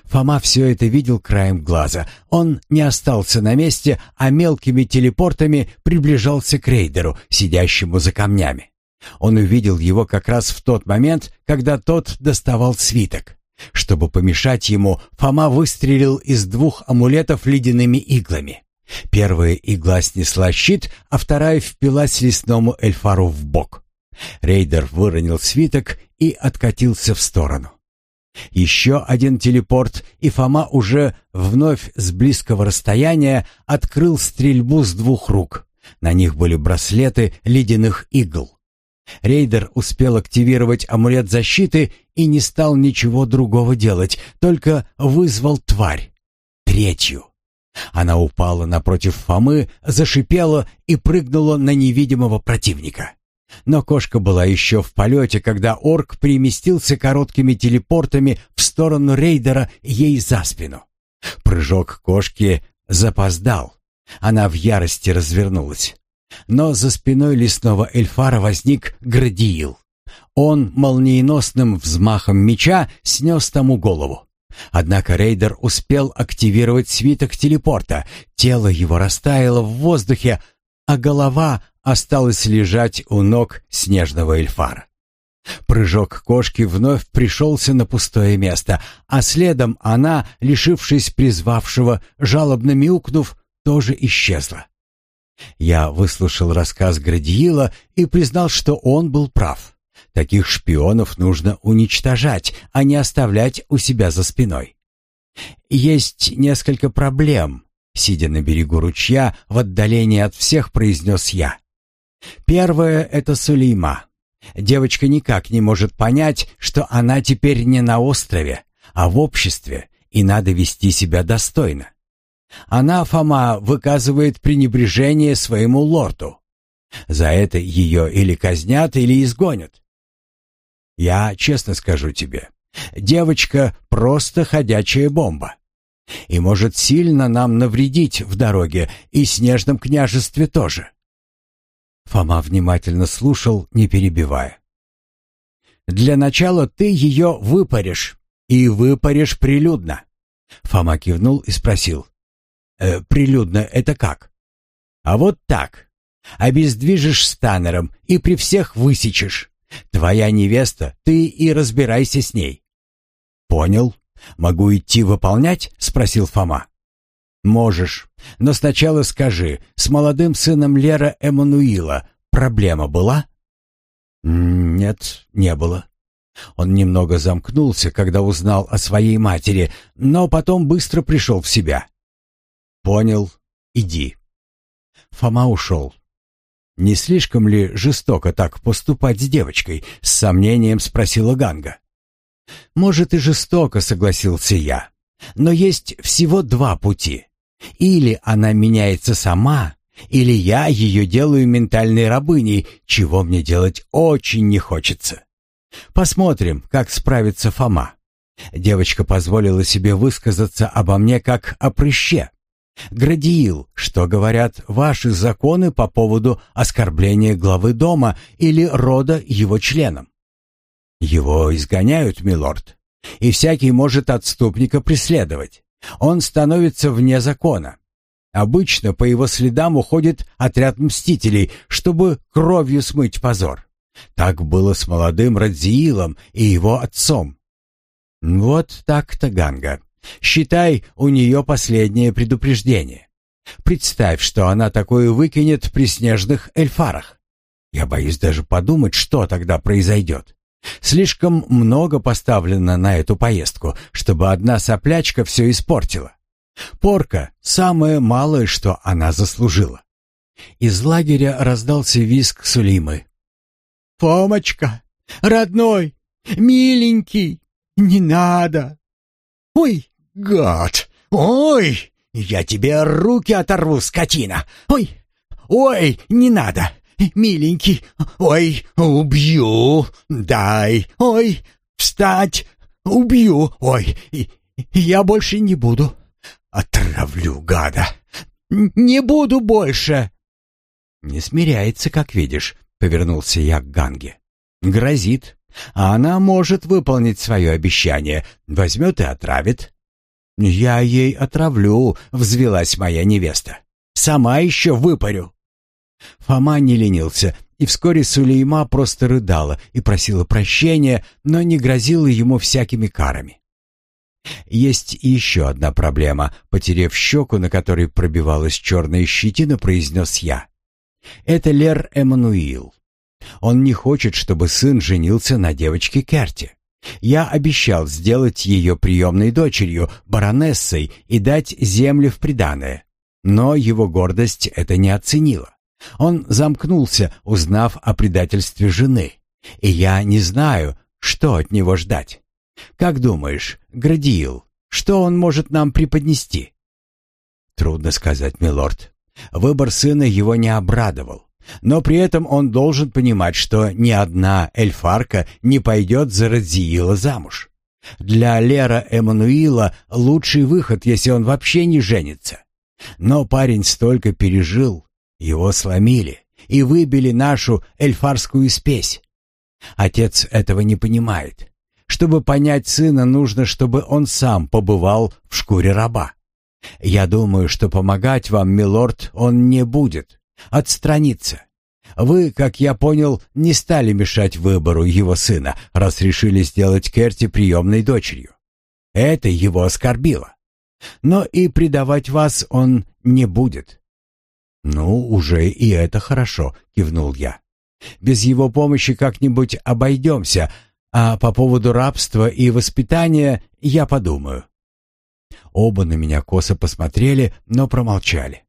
Фома все это видел краем глаза. Он не остался на месте, а мелкими телепортами приближался к рейдеру, сидящему за камнями. Он увидел его как раз в тот момент, когда тот доставал свиток. Чтобы помешать ему, Фома выстрелил из двух амулетов ледяными иглами. Первая игла снесла щит, а вторая впилась лесному эльфару в бок. Рейдер выронил свиток и откатился в сторону. Еще один телепорт, и Фома уже вновь с близкого расстояния открыл стрельбу с двух рук. На них были браслеты ледяных игл. Рейдер успел активировать амулет защиты и не стал ничего другого делать, только вызвал тварь. Третью. Она упала напротив Фомы, зашипела и прыгнула на невидимого противника. Но кошка была еще в полете, когда орк переместился короткими телепортами в сторону рейдера ей за спину. Прыжок кошки запоздал. Она в ярости развернулась. Но за спиной лесного эльфара возник Градиил. Он молниеносным взмахом меча снес тому голову. Однако рейдер успел активировать свиток телепорта. Тело его растаяло в воздухе, а голова осталась лежать у ног снежного эльфара. Прыжок кошки вновь пришелся на пустое место, а следом она, лишившись призвавшего, жалобно мяукнув, тоже исчезла. Я выслушал рассказ Градиила и признал, что он был прав. Таких шпионов нужно уничтожать, а не оставлять у себя за спиной. Есть несколько проблем, сидя на берегу ручья, в отдалении от всех произнес я. Первое — это Сулейма. Девочка никак не может понять, что она теперь не на острове, а в обществе, и надо вести себя достойно. Она, Фома, выказывает пренебрежение своему лорду. За это ее или казнят, или изгонят. Я честно скажу тебе, девочка просто ходячая бомба. И может сильно нам навредить в дороге, и снежном княжестве тоже. Фома внимательно слушал, не перебивая. «Для начала ты ее выпаришь, и выпаришь прилюдно». Фома кивнул и спросил. «Э, «Прилюдно это как?» «А вот так. Обездвижишь станером и при всех высечешь. Твоя невеста, ты и разбирайся с ней». «Понял. Могу идти выполнять?» — спросил Фома. «Можешь. Но сначала скажи, с молодым сыном Лера Эммануила проблема была?» «Нет, не было». Он немного замкнулся, когда узнал о своей матери, но потом быстро пришел в себя. «Понял. Иди». Фома ушел. «Не слишком ли жестоко так поступать с девочкой?» — с сомнением спросила Ганга. «Может, и жестоко», — согласился я. «Но есть всего два пути. Или она меняется сама, или я ее делаю ментальной рабыней, чего мне делать очень не хочется. Посмотрим, как справится Фома. Девочка позволила себе высказаться обо мне как о прыще. Градиил, что говорят ваши законы по поводу оскорбления главы дома или рода его членам? Его изгоняют, милорд, и всякий может отступника преследовать. Он становится вне закона. Обычно по его следам уходит отряд мстителей, чтобы кровью смыть позор. Так было с молодым Радзиилом и его отцом. Вот так-то, Ганга. Считай, у нее последнее предупреждение. Представь, что она такое выкинет при снежных эльфарах. Я боюсь даже подумать, что тогда произойдет. Слишком много поставлено на эту поездку, чтобы одна соплячка все испортила. Порка — самое малое, что она заслужила. Из лагеря раздался визг Сулимы. «Фомочка! Родной! Миленький! Не надо!» «Ой, гад! Ой! Я тебе руки оторву, скотина! Ой! Ой, не надо! Миленький! Ой, убью! Дай! Ой, встать! Убью! Ой, я больше не буду! Отравлю, гада! Не буду больше!» «Не смиряется, как видишь», — повернулся я к Ганге. «Грозит, а она может выполнить свое обещание, возьмет и отравит». «Я ей отравлю», — взвелась моя невеста. «Сама еще выпарю». Фома не ленился, и вскоре Сулейма просто рыдала и просила прощения, но не грозила ему всякими карами. Есть еще одна проблема, потеряв щеку, на которой пробивалась черная щетина, произнес я. Это Лер Эммануил. Он не хочет, чтобы сын женился на девочке Керти. Я обещал сделать ее приемной дочерью, баронессой, и дать земли в приданое. Но его гордость это не оценила. Он замкнулся, узнав о предательстве жены. И я не знаю, что от него ждать. Как думаешь, Градиил, что он может нам преподнести? Трудно сказать, милорд. Выбор сына его не обрадовал. Но при этом он должен понимать, что ни одна эльфарка не пойдет за Радзиила замуж. Для Лера Эммануила лучший выход, если он вообще не женится. Но парень столько пережил, его сломили и выбили нашу эльфарскую спесь. Отец этого не понимает. Чтобы понять сына, нужно, чтобы он сам побывал в шкуре раба. Я думаю, что помогать вам, милорд, он не будет. Отстраниться. Вы, как я понял, не стали мешать выбору его сына, раз решили сделать Керти приемной дочерью. Это его оскорбило. Но и предавать вас он не будет. «Ну, уже и это хорошо», — кивнул я. «Без его помощи как-нибудь обойдемся, а по поводу рабства и воспитания я подумаю». Оба на меня косо посмотрели, но промолчали.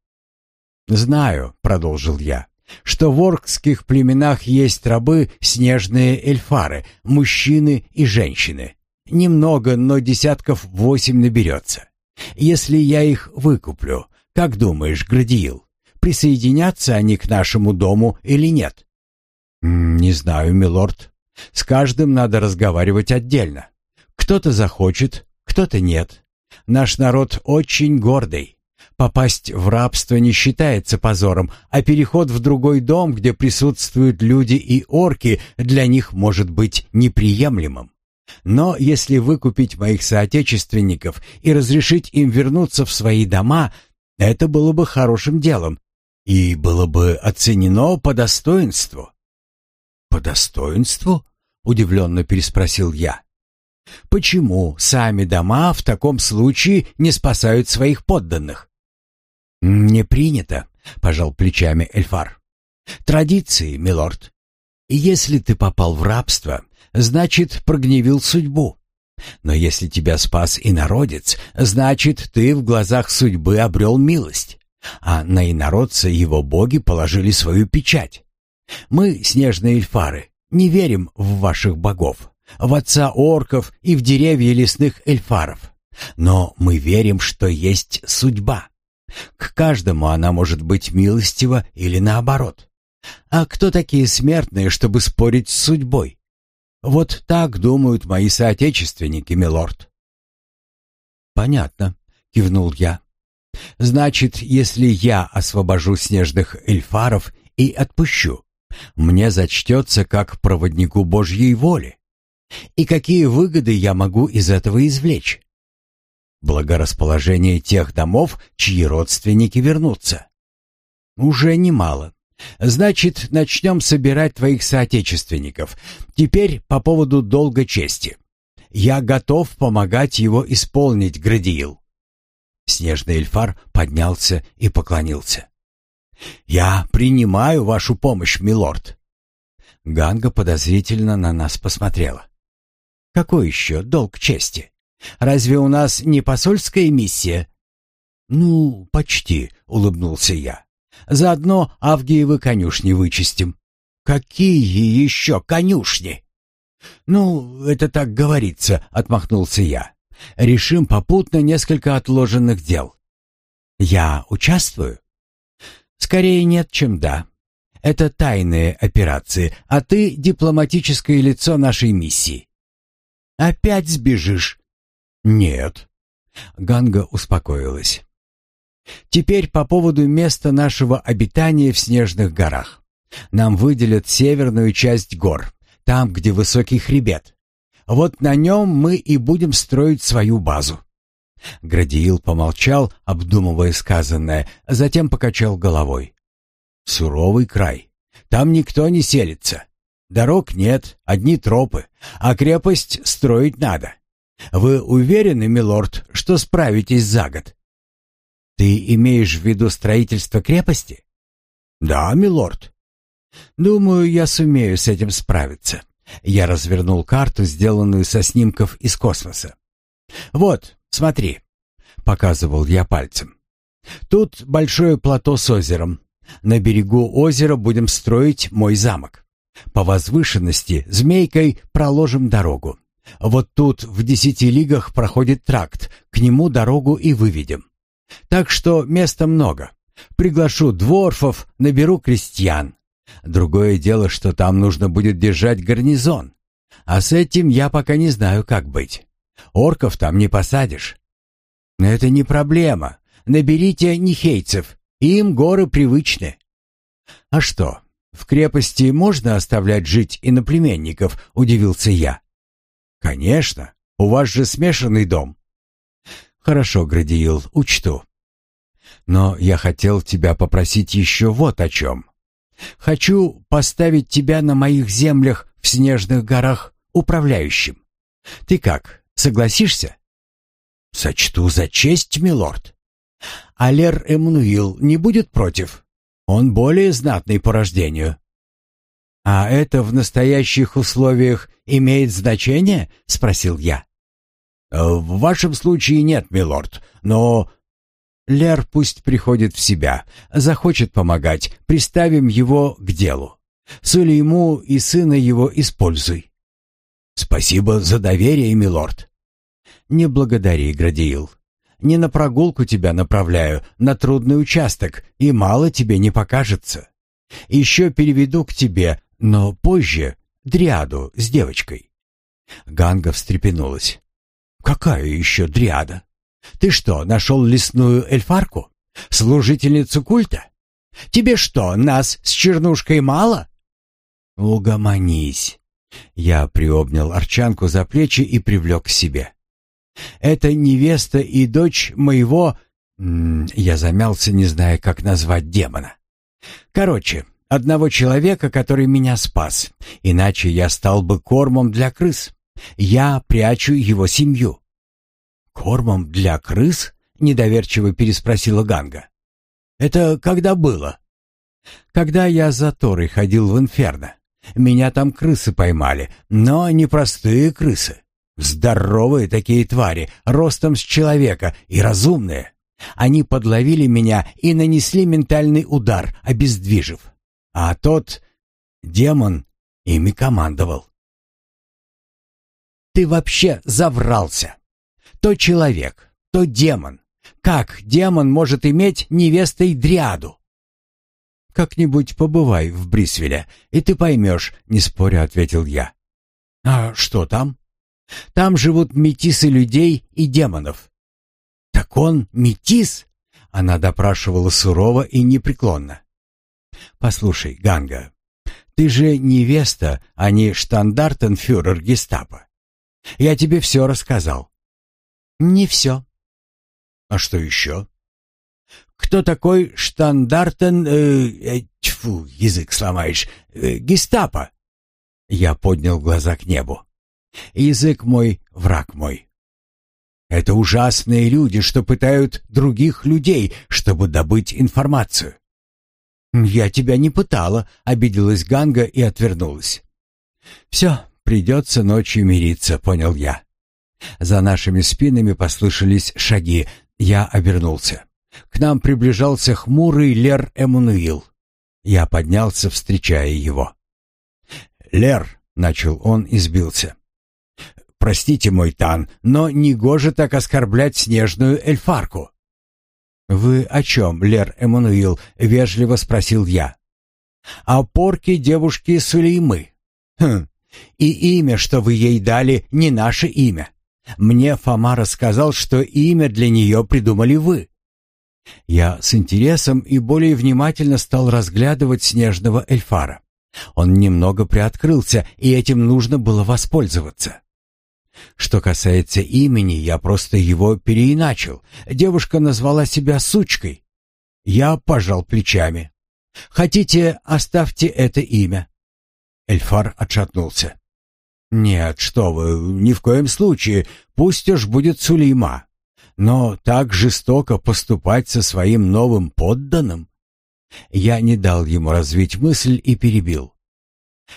«Знаю», — продолжил я, — «что в оркских племенах есть рабы снежные эльфары, мужчины и женщины. Немного, но десятков восемь наберется. Если я их выкуплю, как думаешь, Градиил, присоединятся они к нашему дому или нет?» «Не знаю, милорд. С каждым надо разговаривать отдельно. Кто-то захочет, кто-то нет. Наш народ очень гордый. Попасть в рабство не считается позором, а переход в другой дом, где присутствуют люди и орки, для них может быть неприемлемым. Но если выкупить моих соотечественников и разрешить им вернуться в свои дома, это было бы хорошим делом и было бы оценено по достоинству. «По достоинству?» — удивленно переспросил я. «Почему сами дома в таком случае не спасают своих подданных?» «Не принято», — пожал плечами Эльфар. «Традиции, милорд. Если ты попал в рабство, значит, прогневил судьбу. Но если тебя спас инородец, значит, ты в глазах судьбы обрел милость. А на инородца его боги положили свою печать. Мы, снежные эльфары, не верим в ваших богов, в отца орков и в деревья лесных эльфаров. Но мы верим, что есть судьба. К каждому она может быть милостива или наоборот. А кто такие смертные, чтобы спорить с судьбой? Вот так думают мои соотечественники, милорд. Понятно, кивнул я. Значит, если я освобожу снежных эльфаров и отпущу, мне зачтется как проводнику Божьей воли. И какие выгоды я могу из этого извлечь? благорасположение тех домов, чьи родственники вернутся. Уже немало. Значит, начнем собирать твоих соотечественников. Теперь по поводу долга чести. Я готов помогать его исполнить, Градиил. Снежный эльфар поднялся и поклонился. «Я принимаю вашу помощь, милорд». Ганга подозрительно на нас посмотрела. «Какой еще долг чести?» Разве у нас не посольская миссия?» «Ну, почти», — улыбнулся я. «Заодно Авгиевы конюшни вычистим». «Какие еще конюшни?» «Ну, это так говорится», — отмахнулся я. «Решим попутно несколько отложенных дел». «Я участвую?» «Скорее нет, чем да. Это тайные операции, а ты дипломатическое лицо нашей миссии». «Опять сбежишь?» «Нет». Ганга успокоилась. «Теперь по поводу места нашего обитания в снежных горах. Нам выделят северную часть гор, там, где высокий хребет. Вот на нем мы и будем строить свою базу». Градиил помолчал, обдумывая сказанное, затем покачал головой. «Суровый край. Там никто не селится. Дорог нет, одни тропы, а крепость строить надо. Вы уверены, милорд, что справитесь за год? Ты имеешь в виду строительство крепости? Да, милорд. Думаю, я сумею с этим справиться. Я развернул карту, сделанную со снимков из космоса. Вот, смотри, показывал я пальцем. Тут большое плато с озером. На берегу озера будем строить мой замок. По возвышенности змейкой проложим дорогу. Вот тут в десяти лигах проходит тракт, к нему дорогу и выведем. Так что места много. Приглашу дворфов, наберу крестьян. Другое дело, что там нужно будет держать гарнизон. А с этим я пока не знаю, как быть. Орков там не посадишь. Это не проблема. Наберите нихейцев, им горы привычны. А что, в крепости можно оставлять жить иноплеменников, удивился я. «Конечно. У вас же смешанный дом». «Хорошо, Градиил, учту. Но я хотел тебя попросить еще вот о чем. Хочу поставить тебя на моих землях в снежных горах управляющим. Ты как, согласишься?» «Сочту за честь, милорд». «Алер Эммануил не будет против? Он более знатный по рождению». «А это в настоящих условиях имеет значение?» — спросил я. «Э, «В вашем случае нет, милорд, но...» «Лер пусть приходит в себя, захочет помогать, приставим его к делу. Сули ему и сына его используй». «Спасибо за доверие, милорд». «Не благодари, Градиил. Не на прогулку тебя направляю, на трудный участок, и мало тебе не покажется. Еще переведу к тебе но позже дриаду с девочкой. Ганга встрепенулась. «Какая еще дриада? Ты что, нашел лесную эльфарку? Служительницу культа? Тебе что, нас с чернушкой мало?» «Угомонись!» Я приобнял Арчанку за плечи и привлек к себе. «Это невеста и дочь моего...» Я замялся, не зная, как назвать демона. «Короче, одного человека, который меня спас. Иначе я стал бы кормом для крыс. Я прячу его семью». «Кормом для крыс?» — недоверчиво переспросила Ганга. «Это когда было?» «Когда я за Торой ходил в Инферно. Меня там крысы поймали, но не простые крысы. Здоровые такие твари, ростом с человека и разумные. Они подловили меня и нанесли ментальный удар, обездвижив. А тот демон ими командовал. Ты вообще заврался. То человек, то демон. Как демон может иметь невестой дриаду? Как-нибудь побывай в Брисвеле, и ты поймешь, не споря, ответил я. А что там? Там живут метисы людей и демонов. Так он метис? Она допрашивала сурово и непреклонно. Послушай, Ганга, ты же невеста, а не штандартенфюрер гестапо. Я тебе все рассказал. Не все. А что еще? Кто такой штандартен... Э, э, тьфу, язык сломаешь. Э, гестапо. Я поднял глаза к небу. Язык мой — враг мой. Это ужасные люди, что пытают других людей, чтобы добыть информацию. «Я тебя не пытала», — обиделась Ганга и отвернулась. «Все, придется ночью мириться», — понял я. За нашими спинами послышались шаги. Я обернулся. К нам приближался хмурый Лер Эммануил. Я поднялся, встречая его. «Лер», — начал он и сбился. «Простите, мой Тан, но негоже так оскорблять снежную эльфарку». «Вы о чем, Лер Эммануил?» — вежливо спросил я. «О порке девушки Сулеймы. Хм, и имя, что вы ей дали, не наше имя. Мне Фома рассказал, что имя для нее придумали вы. Я с интересом и более внимательно стал разглядывать снежного эльфара. Он немного приоткрылся, и этим нужно было воспользоваться. Что касается имени, я просто его переиначил. Девушка назвала себя сучкой. Я пожал плечами. Хотите, оставьте это имя. Эльфар отшатнулся. Нет, что вы, ни в коем случае. Пусть уж будет Сулейма. Но так жестоко поступать со своим новым подданным? Я не дал ему развить мысль и перебил.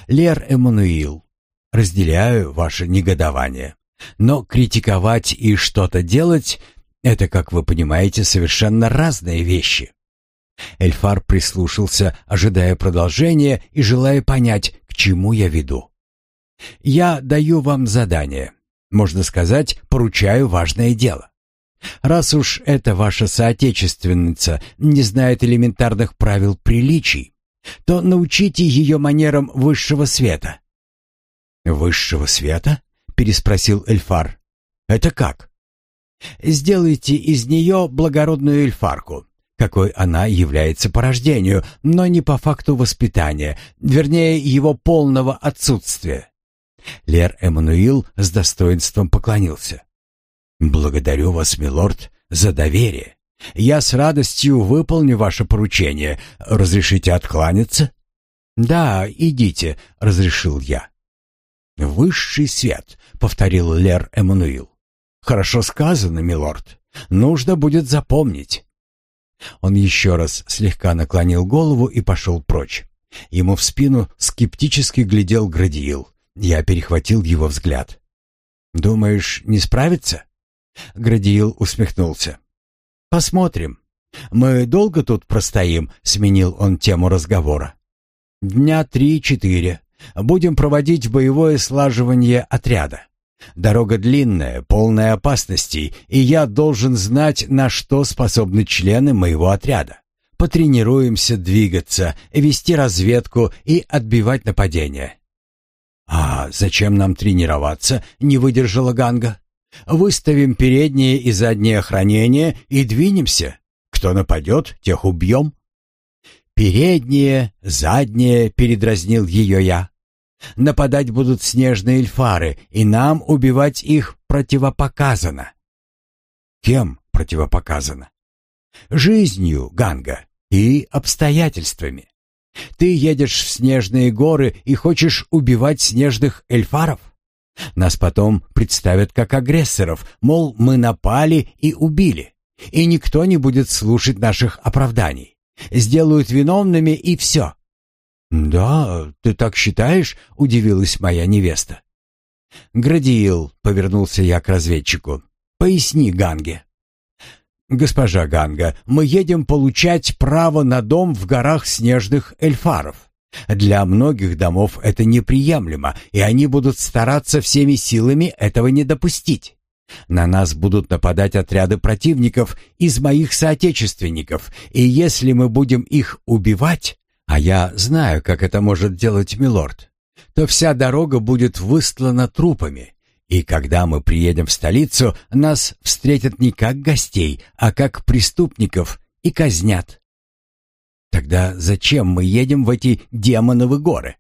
Лер Эммануил, разделяю ваше негодование. Но критиковать и что-то делать — это, как вы понимаете, совершенно разные вещи. Эльфар прислушался, ожидая продолжения и желая понять, к чему я веду. «Я даю вам задание. Можно сказать, поручаю важное дело. Раз уж эта ваша соотечественница не знает элементарных правил приличий, то научите ее манерам высшего света». «Высшего света?» — переспросил Эльфар. «Это как?» «Сделайте из нее благородную эльфарку, какой она является по рождению, но не по факту воспитания, вернее, его полного отсутствия». Лер Эммануил с достоинством поклонился. «Благодарю вас, милорд, за доверие. Я с радостью выполню ваше поручение. Разрешите откланяться?» «Да, идите», — разрешил я. «Высший свет», — повторил Лер Эммануил. «Хорошо сказано, милорд. Нужно будет запомнить». Он еще раз слегка наклонил голову и пошел прочь. Ему в спину скептически глядел Градиил. Я перехватил его взгляд. «Думаешь, не справится?» Градиил усмехнулся. «Посмотрим. Мы долго тут простоим?» — сменил он тему разговора. «Дня три-четыре. Будем проводить боевое слаживание отряда. Дорога длинная, полная опасностей, и я должен знать, на что способны члены моего отряда. Потренируемся двигаться, вести разведку и отбивать нападения». «А зачем нам тренироваться?» — не выдержала Ганга. Выставим переднее и заднее хранение и двинемся. Кто нападет, тех убьем». «Передние, задние», — передразнил ее я. «Нападать будут снежные эльфары, и нам убивать их противопоказано». «Кем противопоказано?» «Жизнью, Ганга, и обстоятельствами. Ты едешь в снежные горы и хочешь убивать снежных эльфаров? Нас потом представят как агрессоров, мол, мы напали и убили, и никто не будет слушать наших оправданий сделают виновными и все». «Да, ты так считаешь?» — удивилась моя невеста. «Градиил», — повернулся я к разведчику, — «поясни Ганге». «Госпожа Ганга, мы едем получать право на дом в горах снежных эльфаров. Для многих домов это неприемлемо, и они будут стараться всеми силами этого не допустить. На нас будут нападать отряды противников из моих соотечественников, и если мы будем их убивать, а я знаю, как это может делать милорд, то вся дорога будет выстлана трупами, и когда мы приедем в столицу, нас встретят не как гостей, а как преступников и казнят. Тогда зачем мы едем в эти демоновы горы?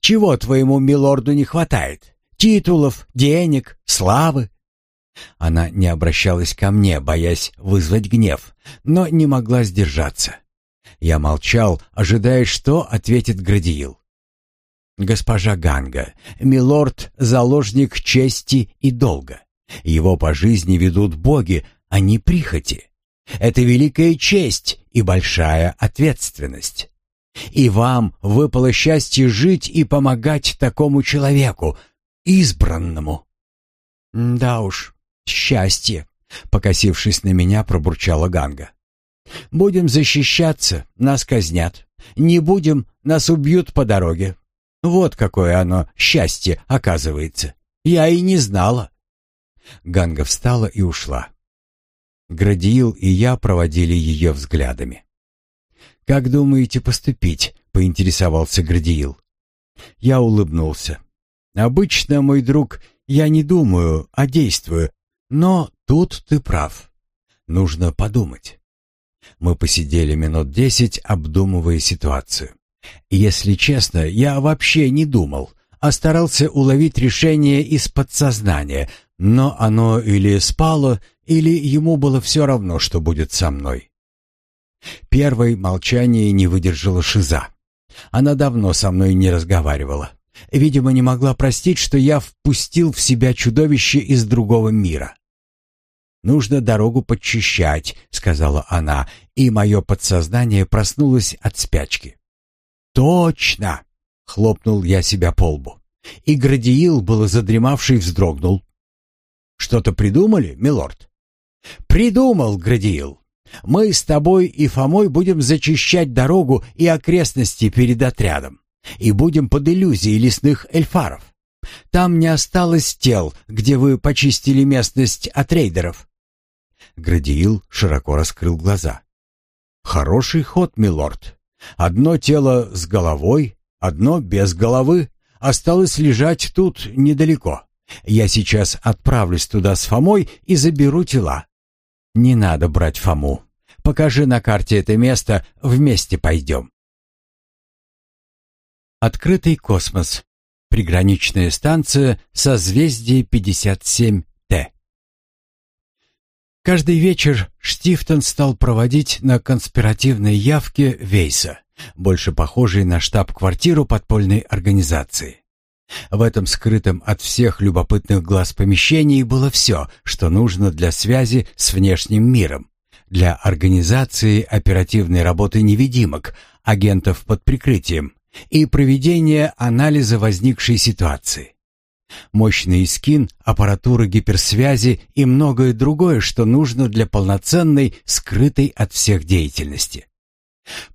Чего твоему милорду не хватает? Титулов, денег, славы? Она не обращалась ко мне, боясь вызвать гнев, но не могла сдержаться. Я молчал, ожидая, что ответит Градиил. «Госпожа Ганга, милорд — заложник чести и долга. Его по жизни ведут боги, а не прихоти. Это великая честь и большая ответственность. И вам выпало счастье жить и помогать такому человеку, избранному». «Да уж, «Счастье!» — покосившись на меня, пробурчала Ганга. «Будем защищаться, нас казнят. Не будем, нас убьют по дороге. Вот какое оно счастье, оказывается. Я и не знала». Ганга встала и ушла. Градиил и я проводили ее взглядами. «Как думаете поступить?» — поинтересовался Градиил. Я улыбнулся. «Обычно, мой друг, я не думаю, а действую, но тут ты прав. Нужно подумать. Мы посидели минут десять, обдумывая ситуацию. Если честно, я вообще не думал, а старался уловить решение из подсознания, но оно или спало, или ему было все равно, что будет со мной. Первой молчание не выдержала Шиза. Она давно со мной не разговаривала. Видимо, не могла простить, что я впустил в себя чудовище из другого мира. «Нужно дорогу подчищать», — сказала она, и мое подсознание проснулось от спячки. «Точно!» — хлопнул я себя по лбу. И Градиил, было задремавший, вздрогнул. «Что-то придумали, милорд?» «Придумал, Градиил. Мы с тобой и Фомой будем зачищать дорогу и окрестности перед отрядом и будем под иллюзией лесных эльфаров. Там не осталось тел, где вы почистили местность от рейдеров. Градиил широко раскрыл глаза. Хороший ход, милорд. Одно тело с головой, одно без головы, осталось лежать тут недалеко. Я сейчас отправлюсь туда с Фомой и заберу тела. Не надо брать Фому. Покажи на карте это место, вместе пойдем. Открытый космос. Приграничная станция созвездие 57Т. Каждый вечер Штифтон стал проводить на конспиративной явке Вейса, больше похожей на штаб-квартиру подпольной организации. В этом скрытом от всех любопытных глаз помещении было все, что нужно для связи с внешним миром, для организации оперативной работы невидимок, агентов под прикрытием, и проведения анализа возникшей ситуации. Мощный скин, аппаратура гиперсвязи и многое другое, что нужно для полноценной, скрытой от всех деятельности.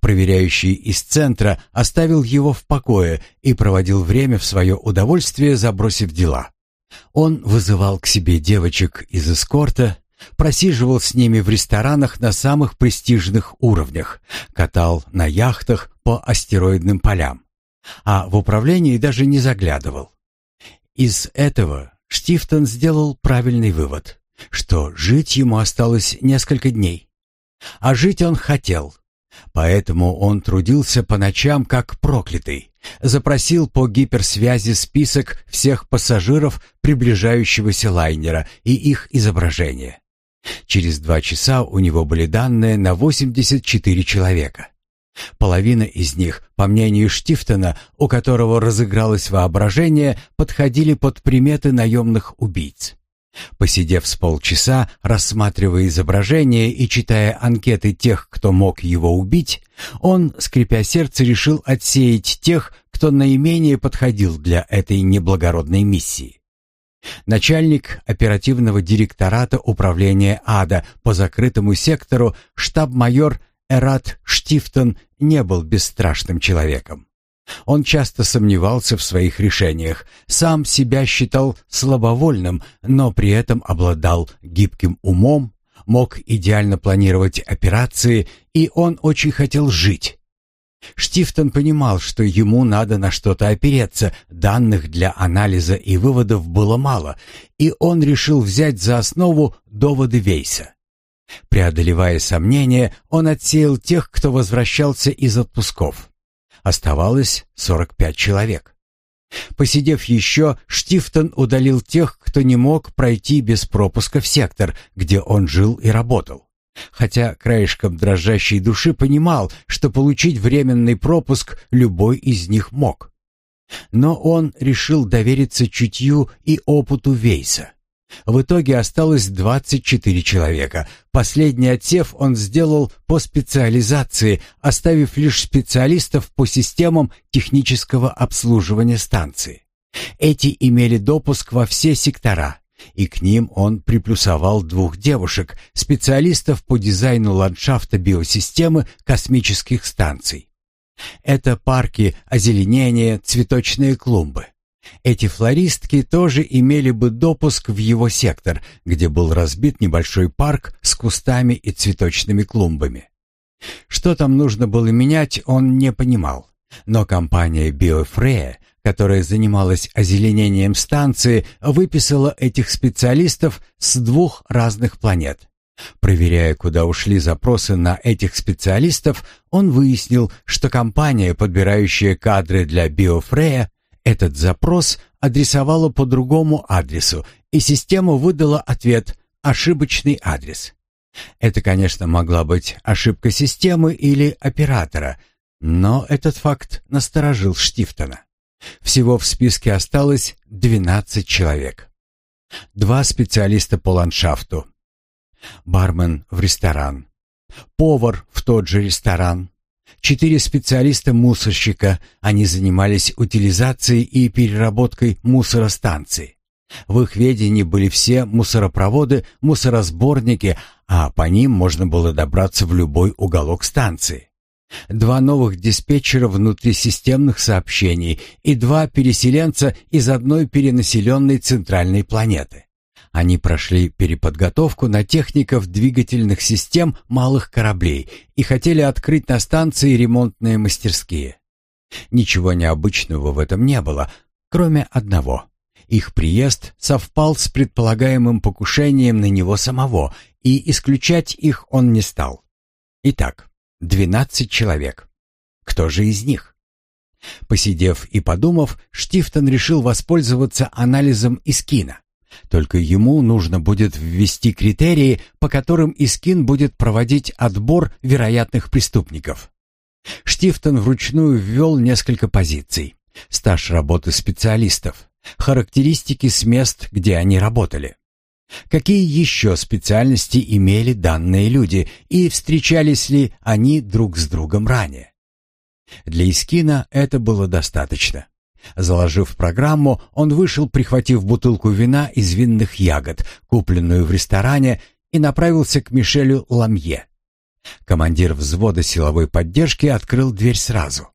Проверяющий из центра оставил его в покое и проводил время в свое удовольствие, забросив дела. Он вызывал к себе девочек из эскорта, просиживал с ними в ресторанах на самых престижных уровнях, катал на яхтах по астероидным полям, а в управлении даже не заглядывал. Из этого Штифтон сделал правильный вывод, что жить ему осталось несколько дней. А жить он хотел. Поэтому он трудился по ночам как проклятый. Запросил по гиперсвязи список всех пассажиров приближающегося лайнера и их изображения. Через два часа у него были данные на 84 человека. Половина из них, по мнению Штифтона, у которого разыгралось воображение, подходили под приметы наемных убийц. Посидев с полчаса, рассматривая изображение и читая анкеты тех, кто мог его убить, он, скрипя сердце, решил отсеять тех, кто наименее подходил для этой неблагородной миссии. Начальник оперативного директората управления ада по закрытому сектору штаб-майор Эрат Штифтон не был бесстрашным человеком. Он часто сомневался в своих решениях, сам себя считал слабовольным, но при этом обладал гибким умом, мог идеально планировать операции, и он очень хотел жить. Штифтон понимал, что ему надо на что-то опереться, данных для анализа и выводов было мало, и он решил взять за основу доводы Вейса. Преодолевая сомнения, он отсеял тех, кто возвращался из отпусков. Оставалось 45 человек. Посидев еще, Штифтон удалил тех, кто не мог пройти без пропуска в сектор, где он жил и работал. Хотя краешком дрожащей души понимал, что получить временный пропуск любой из них мог. Но он решил довериться чутью и опыту Вейса. В итоге осталось 24 человека. Последний отсев он сделал по специализации, оставив лишь специалистов по системам технического обслуживания станции. Эти имели допуск во все сектора, и к ним он приплюсовал двух девушек, специалистов по дизайну ландшафта биосистемы космических станций. Это парки, озеленение, цветочные клумбы. Эти флористки тоже имели бы допуск в его сектор, где был разбит небольшой парк с кустами и цветочными клумбами. Что там нужно было менять, он не понимал. Но компания «Биофрея», которая занималась озеленением станции, выписала этих специалистов с двух разных планет. Проверяя, куда ушли запросы на этих специалистов, он выяснил, что компания, подбирающая кадры для «Биофрея», этот запрос адресовала по другому адресу, и система выдала ответ «ошибочный адрес». Это, конечно, могла быть ошибка системы или оператора, но этот факт насторожил Штифтона. Всего в списке осталось 12 человек. Два специалиста по ландшафту. Бармен в ресторан. Повар в тот же ресторан. Четыре специалиста-мусорщика, они занимались утилизацией и переработкой мусоростанций. В их ведении были все мусоропроводы, мусоросборники, а по ним можно было добраться в любой уголок станции. Два новых диспетчера внутрисистемных сообщений и два переселенца из одной перенаселенной центральной планеты. Они прошли переподготовку на техников двигательных систем малых кораблей и хотели открыть на станции ремонтные мастерские. Ничего необычного в этом не было, кроме одного. Их приезд совпал с предполагаемым покушением на него самого, и исключать их он не стал. Итак, двенадцать человек. Кто же из них? Посидев и подумав, Штифтон решил воспользоваться анализом Искина. Только ему нужно будет ввести критерии, по которым Искин будет проводить отбор вероятных преступников. Штифтон вручную ввел несколько позиций. Стаж работы специалистов, характеристики с мест, где они работали. Какие еще специальности имели данные люди и встречались ли они друг с другом ранее? Для Искина это было достаточно. Заложив программу, он вышел, прихватив бутылку вина из винных ягод, купленную в ресторане, и направился к Мишелю Ламье. Командир взвода силовой поддержки открыл дверь сразу.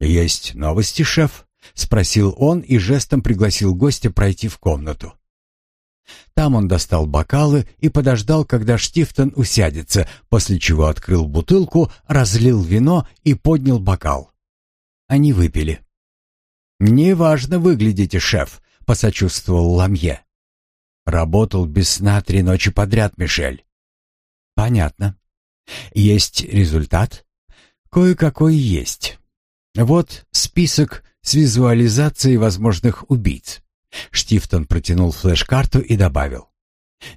«Есть новости, шеф?» — спросил он и жестом пригласил гостя пройти в комнату. Там он достал бокалы и подождал, когда Штифтон усядется, после чего открыл бутылку, разлил вино и поднял бокал. Они выпили. «Неважно выглядите, шеф», — посочувствовал Ламье. «Работал без сна три ночи подряд, Мишель». «Понятно. Есть результат? Кое-какой есть. Вот список с визуализацией возможных убийц. Штифтон протянул флеш-карту и добавил.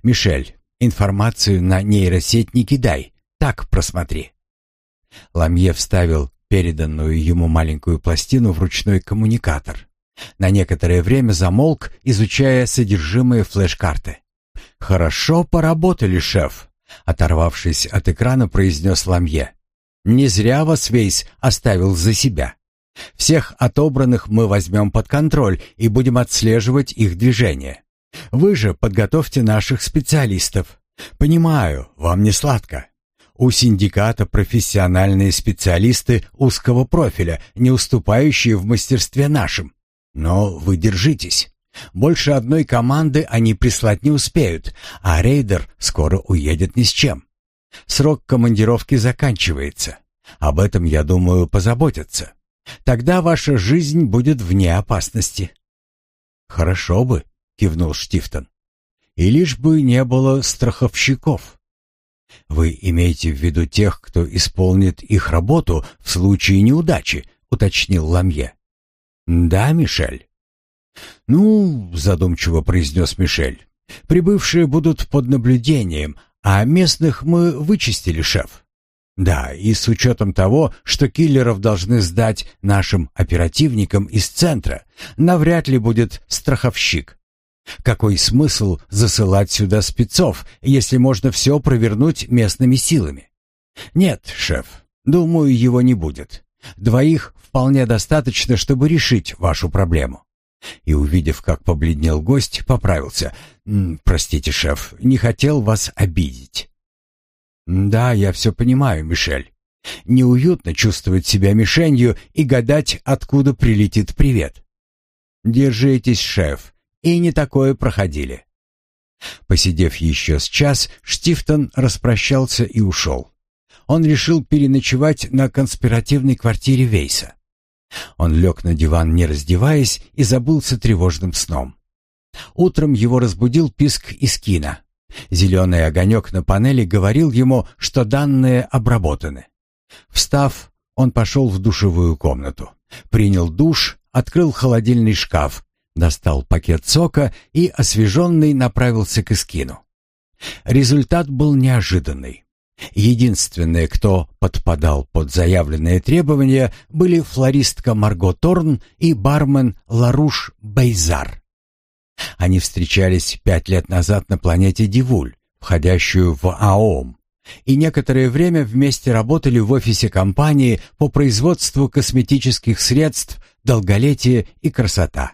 «Мишель, информацию на нейросеть не кидай, так просмотри». Ламье вставил переданную ему маленькую пластину в ручной коммуникатор. На некоторое время замолк, изучая содержимое флеш-карты. «Хорошо поработали, шеф», — оторвавшись от экрана, произнес Ламье. «Не зря вас Вейс оставил за себя. Всех отобранных мы возьмем под контроль и будем отслеживать их движение. Вы же подготовьте наших специалистов. Понимаю, вам не сладко. У синдиката профессиональные специалисты узкого профиля, не уступающие в мастерстве нашим. Но вы держитесь. Больше одной команды они прислать не успеют, а рейдер скоро уедет ни с чем. Срок командировки заканчивается. Об этом, я думаю, позаботятся. Тогда ваша жизнь будет вне опасности. Хорошо бы, кивнул Штифтон. И лишь бы не было страховщиков. Вы имеете в виду тех, кто исполнит их работу в случае неудачи, уточнил Ламье. Да, Мишель. Ну, задумчиво произнес Мишель. Прибывшие будут под наблюдением, а местных мы вычистили, шеф. Да, и с учетом того, что киллеров должны сдать нашим оперативникам из центра, навряд ли будет страховщик. Какой смысл засылать сюда спецов, если можно все провернуть местными силами? Нет, шеф, думаю, его не будет. Двоих вполне достаточно, чтобы решить вашу проблему. И, увидев, как побледнел гость, поправился. «Простите, шеф, не хотел вас обидеть». «Да, я все понимаю, Мишель. Неуютно чувствовать себя мишенью и гадать, откуда прилетит привет. Держитесь, шеф, и не такое проходили». Посидев еще с час, Штифтон распрощался и ушел. Он решил переночевать на конспиративной квартире Вейса. Он лег на диван, не раздеваясь, и забылся тревожным сном. Утром его разбудил писк из кино. Зеленый огонек на панели говорил ему, что данные обработаны. Встав, он пошел в душевую комнату, принял душ, открыл холодильный шкаф, достал пакет сока и, освеженный, направился к Искину. Результат был неожиданный. Единственные, кто подпадал под заявленные требования, были флористка Марго Торн и бармен Ларуш Бейзар. Они встречались пять лет назад на планете Дивуль, входящую в АОМ, и некоторое время вместе работали в офисе компании по производству косметических средств «Долголетие и красота».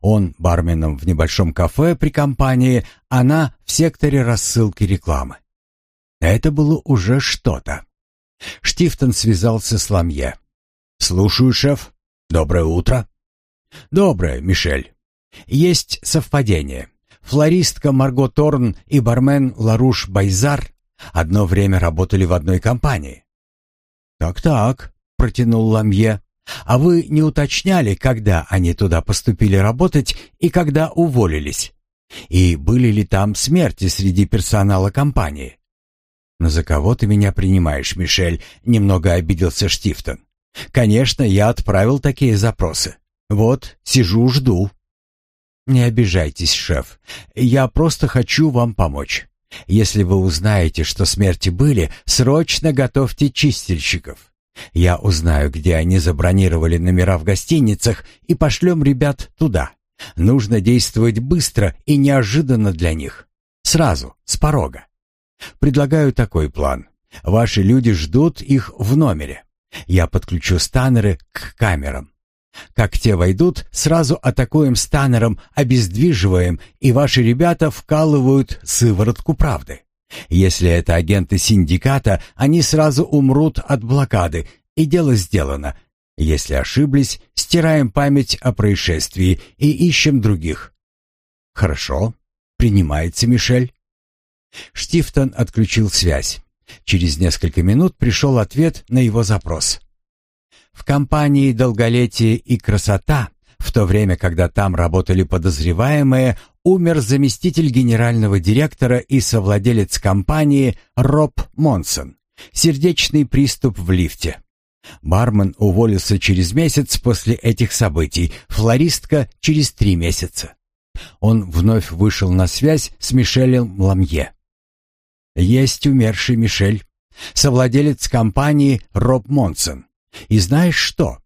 Он барменом в небольшом кафе при компании, она в секторе рассылки рекламы. Это было уже что-то. Штифтон связался с Ламье. «Слушаю, шеф. Доброе утро». «Доброе, Мишель. Есть совпадение. Флористка Марго Торн и бармен Ларуш Байзар одно время работали в одной компании». «Так-так», — протянул Ламье. «А вы не уточняли, когда они туда поступили работать и когда уволились? И были ли там смерти среди персонала компании?» «Но за кого ты меня принимаешь, Мишель?» — немного обиделся Штифтон. «Конечно, я отправил такие запросы. Вот, сижу, жду». «Не обижайтесь, шеф. Я просто хочу вам помочь. Если вы узнаете, что смерти были, срочно готовьте чистильщиков. Я узнаю, где они забронировали номера в гостиницах, и пошлем ребят туда. Нужно действовать быстро и неожиданно для них. Сразу, с порога. Предлагаю такой план. Ваши люди ждут их в номере. Я подключу станеры к камерам. Как те войдут, сразу атакуем станером, обездвиживаем, и ваши ребята вкалывают сыворотку правды. Если это агенты синдиката, они сразу умрут от блокады, и дело сделано. Если ошиблись, стираем память о происшествии и ищем других. Хорошо, принимается Мишель. Штифтон отключил связь. Через несколько минут пришел ответ на его запрос. В компании «Долголетие и красота» в то время, когда там работали подозреваемые, умер заместитель генерального директора и совладелец компании Роб Монсон, Сердечный приступ в лифте. Бармен уволился через месяц после этих событий, флористка через три месяца. Он вновь вышел на связь с Мишелем Ламье. Есть умерший Мишель, совладелец компании Роб Монсон. И знаешь что?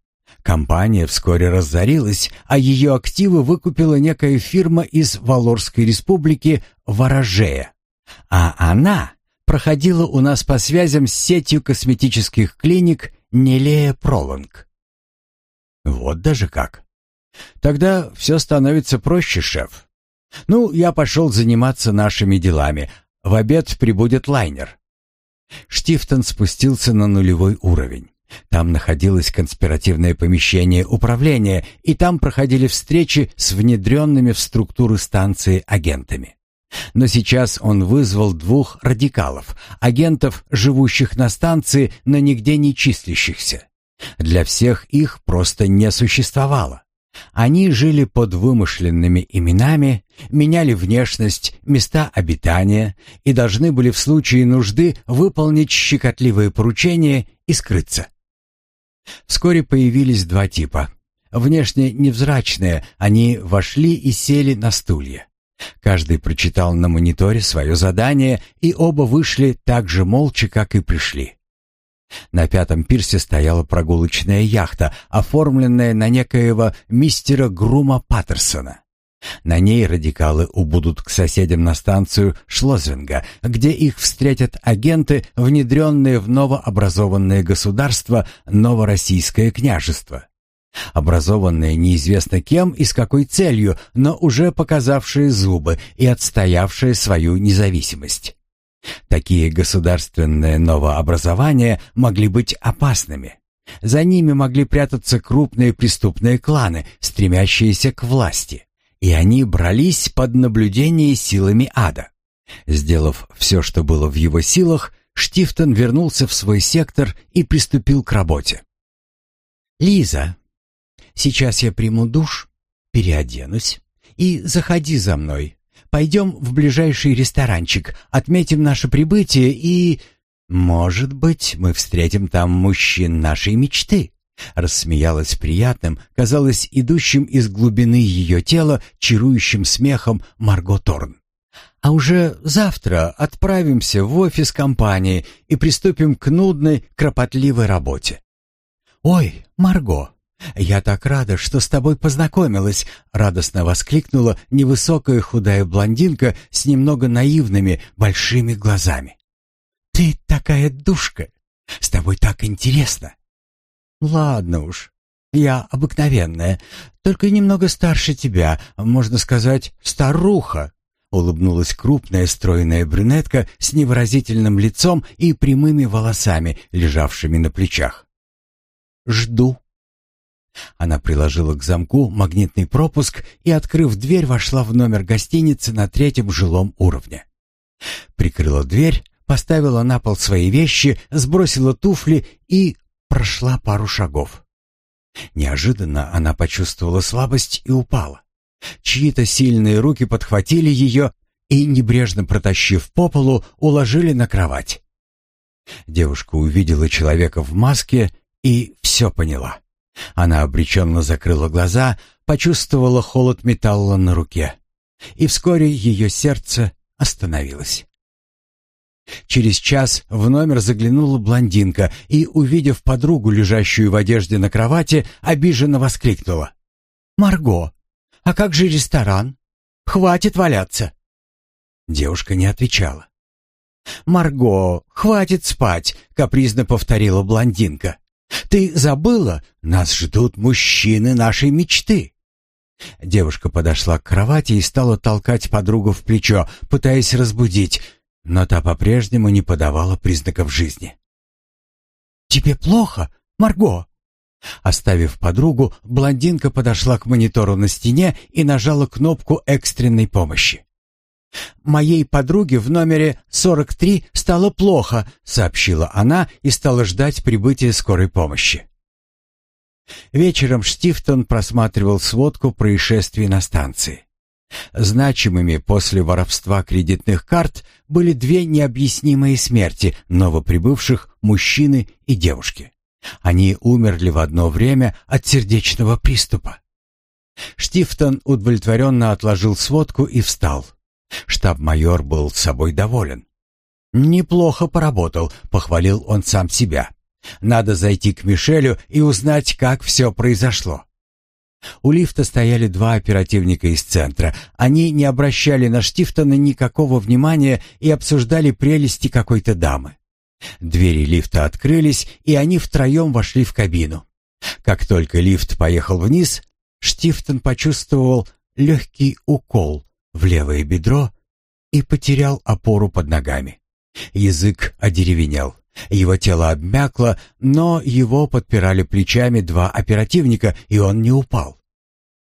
Компания вскоре разорилась, а ее активы выкупила некая фирма из Валорской республики Ворожея. А она проходила у нас по связям с сетью косметических клиник Нелея Пролонг. Вот даже как. Тогда все становится проще, шеф. Ну, я пошел заниматься нашими делами. В обед прибудет лайнер. Штифтон спустился на нулевой уровень. Там находилось конспиративное помещение управления, и там проходили встречи с внедренными в структуры станции агентами. Но сейчас он вызвал двух радикалов, агентов, живущих на станции, но нигде не числящихся. Для всех их просто не существовало. Они жили под вымышленными именами, меняли внешность, места обитания и должны были в случае нужды выполнить щекотливые поручения и скрыться. Вскоре появились два типа. Внешне невзрачные, они вошли и сели на стулья. Каждый прочитал на мониторе свое задание, и оба вышли так же молча, как и пришли. На пятом пирсе стояла прогулочная яхта, оформленная на некоего мистера Грума Паттерсона. На ней радикалы убудут к соседям на станцию Шлозвинга, где их встретят агенты, внедренные в новообразованное государство Новороссийское княжество. Образованные неизвестно кем и с какой целью, но уже показавшие зубы и отстоявшие свою независимость. Такие государственные новообразования могли быть опасными. За ними могли прятаться крупные преступные кланы, стремящиеся к власти и они брались под наблюдение силами ада. Сделав все, что было в его силах, Штифтон вернулся в свой сектор и приступил к работе. «Лиза, сейчас я приму душ, переоденусь и заходи за мной. Пойдем в ближайший ресторанчик, отметим наше прибытие и... Может быть, мы встретим там мужчин нашей мечты». Рассмеялась приятным, казалось, идущим из глубины ее тела, чарующим смехом Марго Торн. А уже завтра отправимся в офис компании и приступим к нудной, кропотливой работе. Ой, Марго, я так рада, что с тобой познакомилась, радостно воскликнула невысокая худая блондинка с немного наивными большими глазами. Ты такая душка. С тобой так интересно. «Ладно уж, я обыкновенная, только немного старше тебя, можно сказать, старуха», улыбнулась крупная стройная брюнетка с невыразительным лицом и прямыми волосами, лежавшими на плечах. «Жду». Она приложила к замку магнитный пропуск и, открыв дверь, вошла в номер гостиницы на третьем жилом уровне. Прикрыла дверь, поставила на пол свои вещи, сбросила туфли и прошла пару шагов. Неожиданно она почувствовала слабость и упала. Чьи-то сильные руки подхватили ее и, небрежно протащив по полу, уложили на кровать. Девушка увидела человека в маске и все поняла. Она обреченно закрыла глаза, почувствовала холод металла на руке. И вскоре ее сердце остановилось. Через час в номер заглянула блондинка и, увидев подругу, лежащую в одежде на кровати, обиженно воскликнула. «Марго, а как же ресторан? Хватит валяться!» Девушка не отвечала. «Марго, хватит спать!» — капризно повторила блондинка. «Ты забыла? Нас ждут мужчины нашей мечты!» Девушка подошла к кровати и стала толкать подругу в плечо, пытаясь разбудить но та по-прежнему не подавала признаков жизни. «Тебе плохо, Марго?» Оставив подругу, блондинка подошла к монитору на стене и нажала кнопку экстренной помощи. «Моей подруге в номере 43 стало плохо», — сообщила она и стала ждать прибытия скорой помощи. Вечером Штифтон просматривал сводку происшествий на станции. Значимыми после воровства кредитных карт были две необъяснимые смерти новоприбывших мужчины и девушки. Они умерли в одно время от сердечного приступа. Штифтон удовлетворенно отложил сводку и встал. Штаб-майор был собой доволен. «Неплохо поработал», — похвалил он сам себя. «Надо зайти к Мишелю и узнать, как все произошло». У лифта стояли два оперативника из центра. Они не обращали на Штифтона никакого внимания и обсуждали прелести какой-то дамы. Двери лифта открылись, и они втроем вошли в кабину. Как только лифт поехал вниз, Штифтон почувствовал легкий укол в левое бедро и потерял опору под ногами. Язык одеревенел. Его тело обмякло, но его подпирали плечами два оперативника, и он не упал.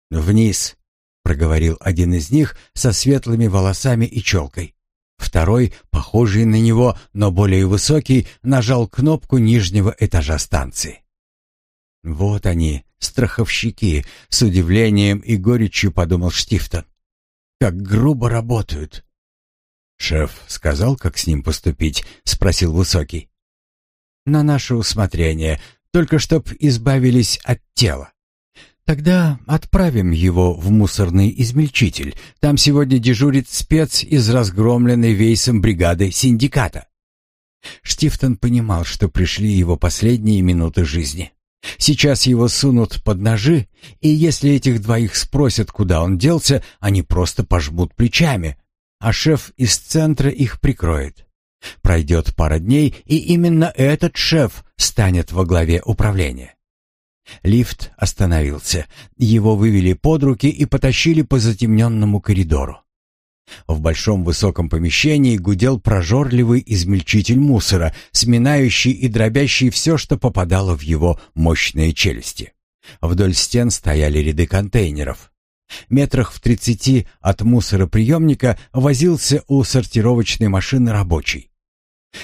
«Вниз», — проговорил один из них со светлыми волосами и челкой. Второй, похожий на него, но более высокий, нажал кнопку нижнего этажа станции. «Вот они, страховщики», — с удивлением и горечью подумал Штифтон. «Как грубо работают». «Шеф сказал, как с ним поступить?» — спросил Высокий. «На наше усмотрение, только чтоб избавились от тела». Тогда отправим его в мусорный измельчитель. Там сегодня дежурит спец из разгромленной Вейсом бригады синдиката. Штифтон понимал, что пришли его последние минуты жизни. Сейчас его сунут под ножи, и если этих двоих спросят, куда он делся, они просто пожмут плечами, а шеф из центра их прикроет. Пройдет пара дней, и именно этот шеф станет во главе управления. Лифт остановился. Его вывели под руки и потащили по затемненному коридору. В большом высоком помещении гудел прожорливый измельчитель мусора, сминающий и дробящий все, что попадало в его мощные челюсти. Вдоль стен стояли ряды контейнеров. Метрах в тридцати от мусороприемника возился у сортировочной машины рабочий.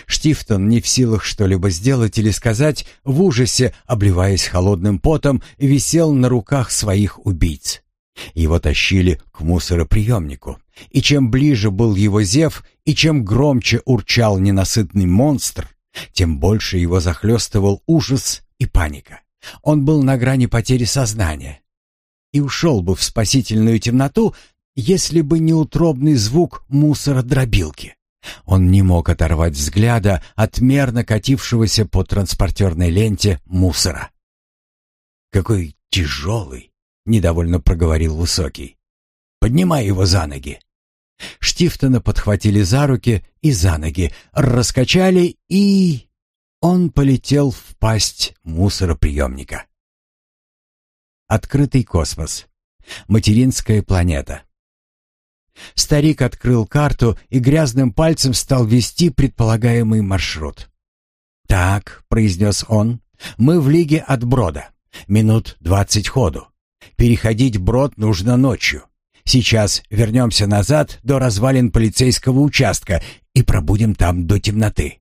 Штифтон не в силах что-либо сделать или сказать, в ужасе, обливаясь холодным потом, висел на руках своих убийц. Его тащили к мусороприемнику, и чем ближе был его зев, и чем громче урчал ненасытный монстр, тем больше его захлестывал ужас и паника. Он был на грани потери сознания и ушел бы в спасительную темноту, если бы не утробный звук мусородробилки. Он не мог оторвать взгляда от мерно катившегося по транспортерной ленте мусора. «Какой тяжелый!» — недовольно проговорил Высокий. «Поднимай его за ноги!» Штифтона подхватили за руки и за ноги, раскачали и... Он полетел в пасть мусороприемника. Открытый космос. Материнская планета. Старик открыл карту и грязным пальцем стал вести предполагаемый маршрут. «Так», — произнес он, — «мы в лиге от Брода. Минут двадцать ходу. Переходить Брод нужно ночью. Сейчас вернемся назад до развалин полицейского участка и пробудем там до темноты.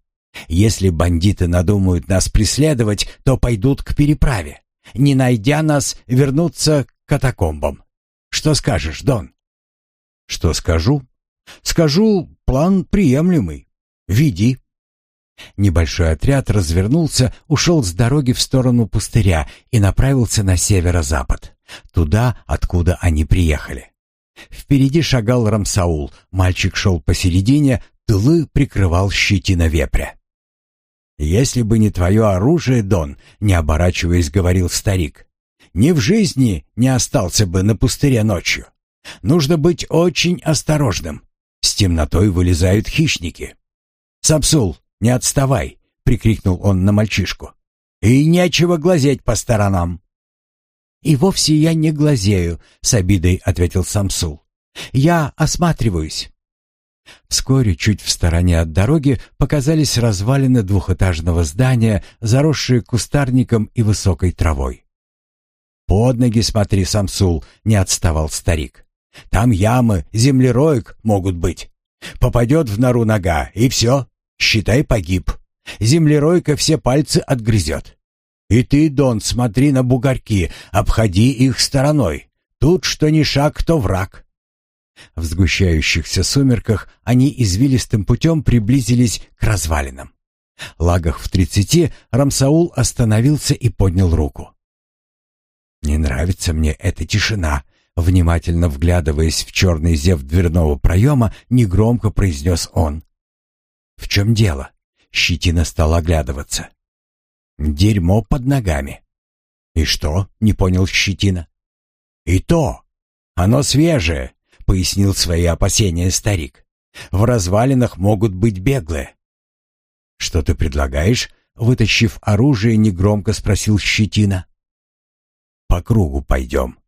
Если бандиты надумают нас преследовать, то пойдут к переправе. Не найдя нас, вернутся к катакомбам. Что скажешь, Дон?» Что скажу? Скажу, план приемлемый. Веди. Небольшой отряд развернулся, ушел с дороги в сторону пустыря и направился на северо-запад, туда, откуда они приехали. Впереди шагал Рамсаул, мальчик шел посередине, тылы прикрывал щетина вепря. «Если бы не твое оружие, Дон», — не оборачиваясь, говорил старик, — «ни в жизни не остался бы на пустыре ночью». Нужно быть очень осторожным. С темнотой вылезают хищники. «Сапсул, не отставай!» — прикрикнул он на мальчишку. «И нечего глазеть по сторонам!» «И вовсе я не глазею», — с обидой ответил Самсул. «Я осматриваюсь». Вскоре, чуть в стороне от дороги, показались развалины двухэтажного здания, заросшие кустарником и высокой травой. «Под ноги смотри, Самсул», — не отставал старик. Там ямы, землероек могут быть. Попадет в нору нога, и все, считай, погиб. Землеройка все пальцы отгрызет. И ты, Дон, смотри на бугорки, обходи их стороной. Тут что ни шаг, то враг. В сгущающихся сумерках они извилистым путем приблизились к развалинам. Лагах в тридцати Рамсаул остановился и поднял руку. «Не нравится мне эта тишина», — внимательно вглядываясь в черный зев дверного проема, негромко произнес он. «В чем дело?» — щетина стал оглядываться. «Дерьмо под ногами». «И что?» — не понял щетина. «И то. Оно свежее», — пояснил свои опасения старик. «В развалинах могут быть беглые». «Что ты предлагаешь?» — вытащив оружие, негромко спросил щетина. «По кругу пойдем.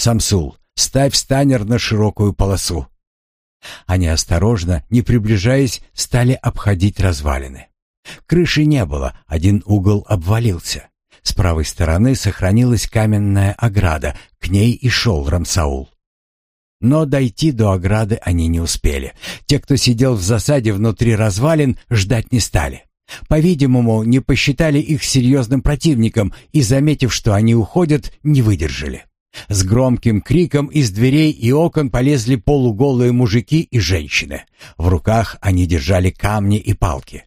Самсул, ставь станер на широкую полосу». Они осторожно, не приближаясь, стали обходить развалины. Крыши не было, один угол обвалился. С правой стороны сохранилась каменная ограда, к ней и шел Рамсаул. Но дойти до ограды они не успели. Те, кто сидел в засаде внутри развалин, ждать не стали. По-видимому, не посчитали их серьезным противником и, заметив, что они уходят, не выдержали. С громким криком из дверей и окон полезли полуголые мужики и женщины. В руках они держали камни и палки.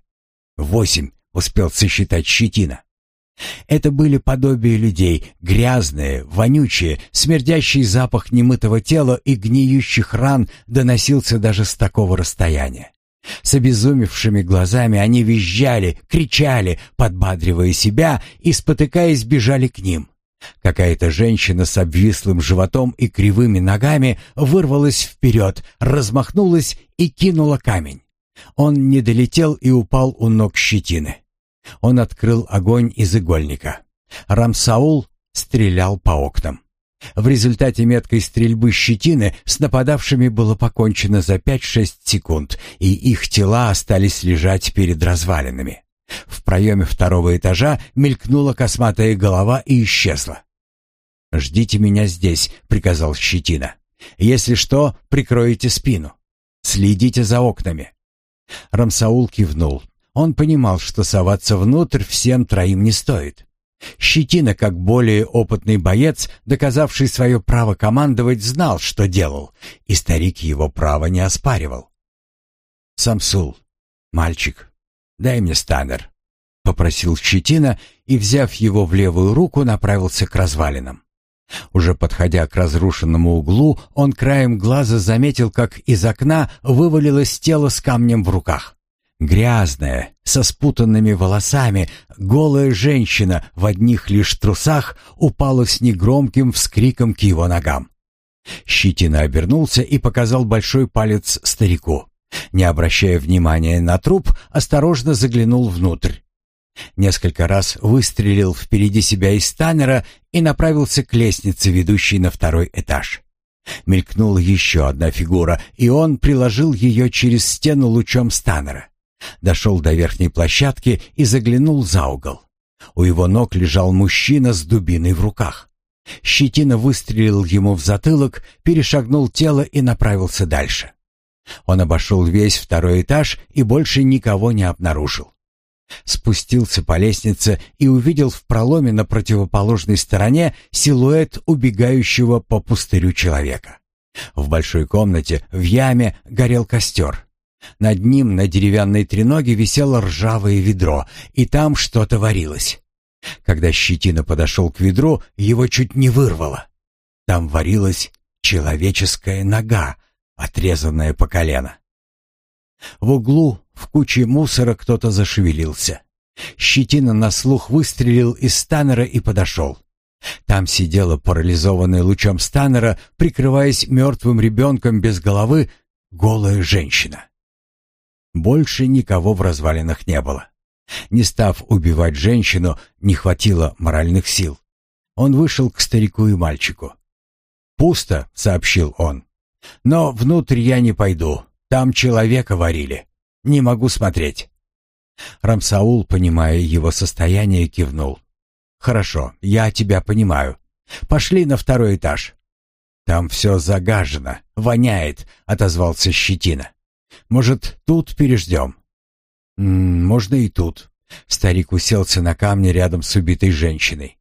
«Восемь», — успел сосчитать щетина. Это были подобия людей, грязные, вонючие, смердящий запах немытого тела и гниющих ран доносился даже с такого расстояния. С обезумевшими глазами они визжали, кричали, подбадривая себя и, спотыкаясь, бежали к ним. Какая-то женщина с обвислым животом и кривыми ногами вырвалась вперед, размахнулась и кинула камень. Он не долетел и упал у ног щетины. Он открыл огонь из игольника. Рамсаул стрелял по окнам. В результате меткой стрельбы щетины с нападавшими было покончено за 5-6 секунд, и их тела остались лежать перед развалинами. В проеме второго этажа мелькнула косматая голова и исчезла. «Ждите меня здесь», — приказал Щетина. «Если что, прикройте спину. Следите за окнами». Рамсаул кивнул. Он понимал, что соваться внутрь всем троим не стоит. Щетина, как более опытный боец, доказавший свое право командовать, знал, что делал, и старик его право не оспаривал. «Самсул, мальчик, дай мне станер», — попросил Щетина и, взяв его в левую руку, направился к развалинам. Уже подходя к разрушенному углу, он краем глаза заметил, как из окна вывалилось тело с камнем в руках. Грязная, со спутанными волосами, голая женщина в одних лишь трусах упала с негромким вскриком к его ногам. Щетина обернулся и показал большой палец старику. Не обращая внимания на труп, осторожно заглянул внутрь. Несколько раз выстрелил впереди себя из станера и направился к лестнице, ведущей на второй этаж. Мелькнула еще одна фигура, и он приложил ее через стену лучом станера. Дошел до верхней площадки и заглянул за угол. У его ног лежал мужчина с дубиной в руках. Щетина выстрелил ему в затылок, перешагнул тело и направился дальше. Он обошел весь второй этаж и больше никого не обнаружил. Спустился по лестнице и увидел в проломе на противоположной стороне силуэт убегающего по пустырю человека. В большой комнате в яме горел костер. Над ним на деревянной треноге висело ржавое ведро, и там что-то варилось. Когда Щетина подошел к ведру, его чуть не вырвало. Там варилась человеческая нога, отрезанная по колено. В углу в куче мусора кто-то зашевелился. Щетина на слух выстрелил из станера и подошел. Там сидела парализованная лучом станера, прикрываясь мертвым ребенком без головы, голая женщина. Больше никого в развалинах не было. Не став убивать женщину, не хватило моральных сил. Он вышел к старику и мальчику. «Пусто», — сообщил он. «Но внутрь я не пойду. Там человека варили. Не могу смотреть». Рамсаул, понимая его состояние, кивнул. «Хорошо, я тебя понимаю. Пошли на второй этаж». «Там все загажено, воняет», — отозвался Щетина. «Может, тут переждем?» «Можно и тут». Старик уселся на камне рядом с убитой женщиной.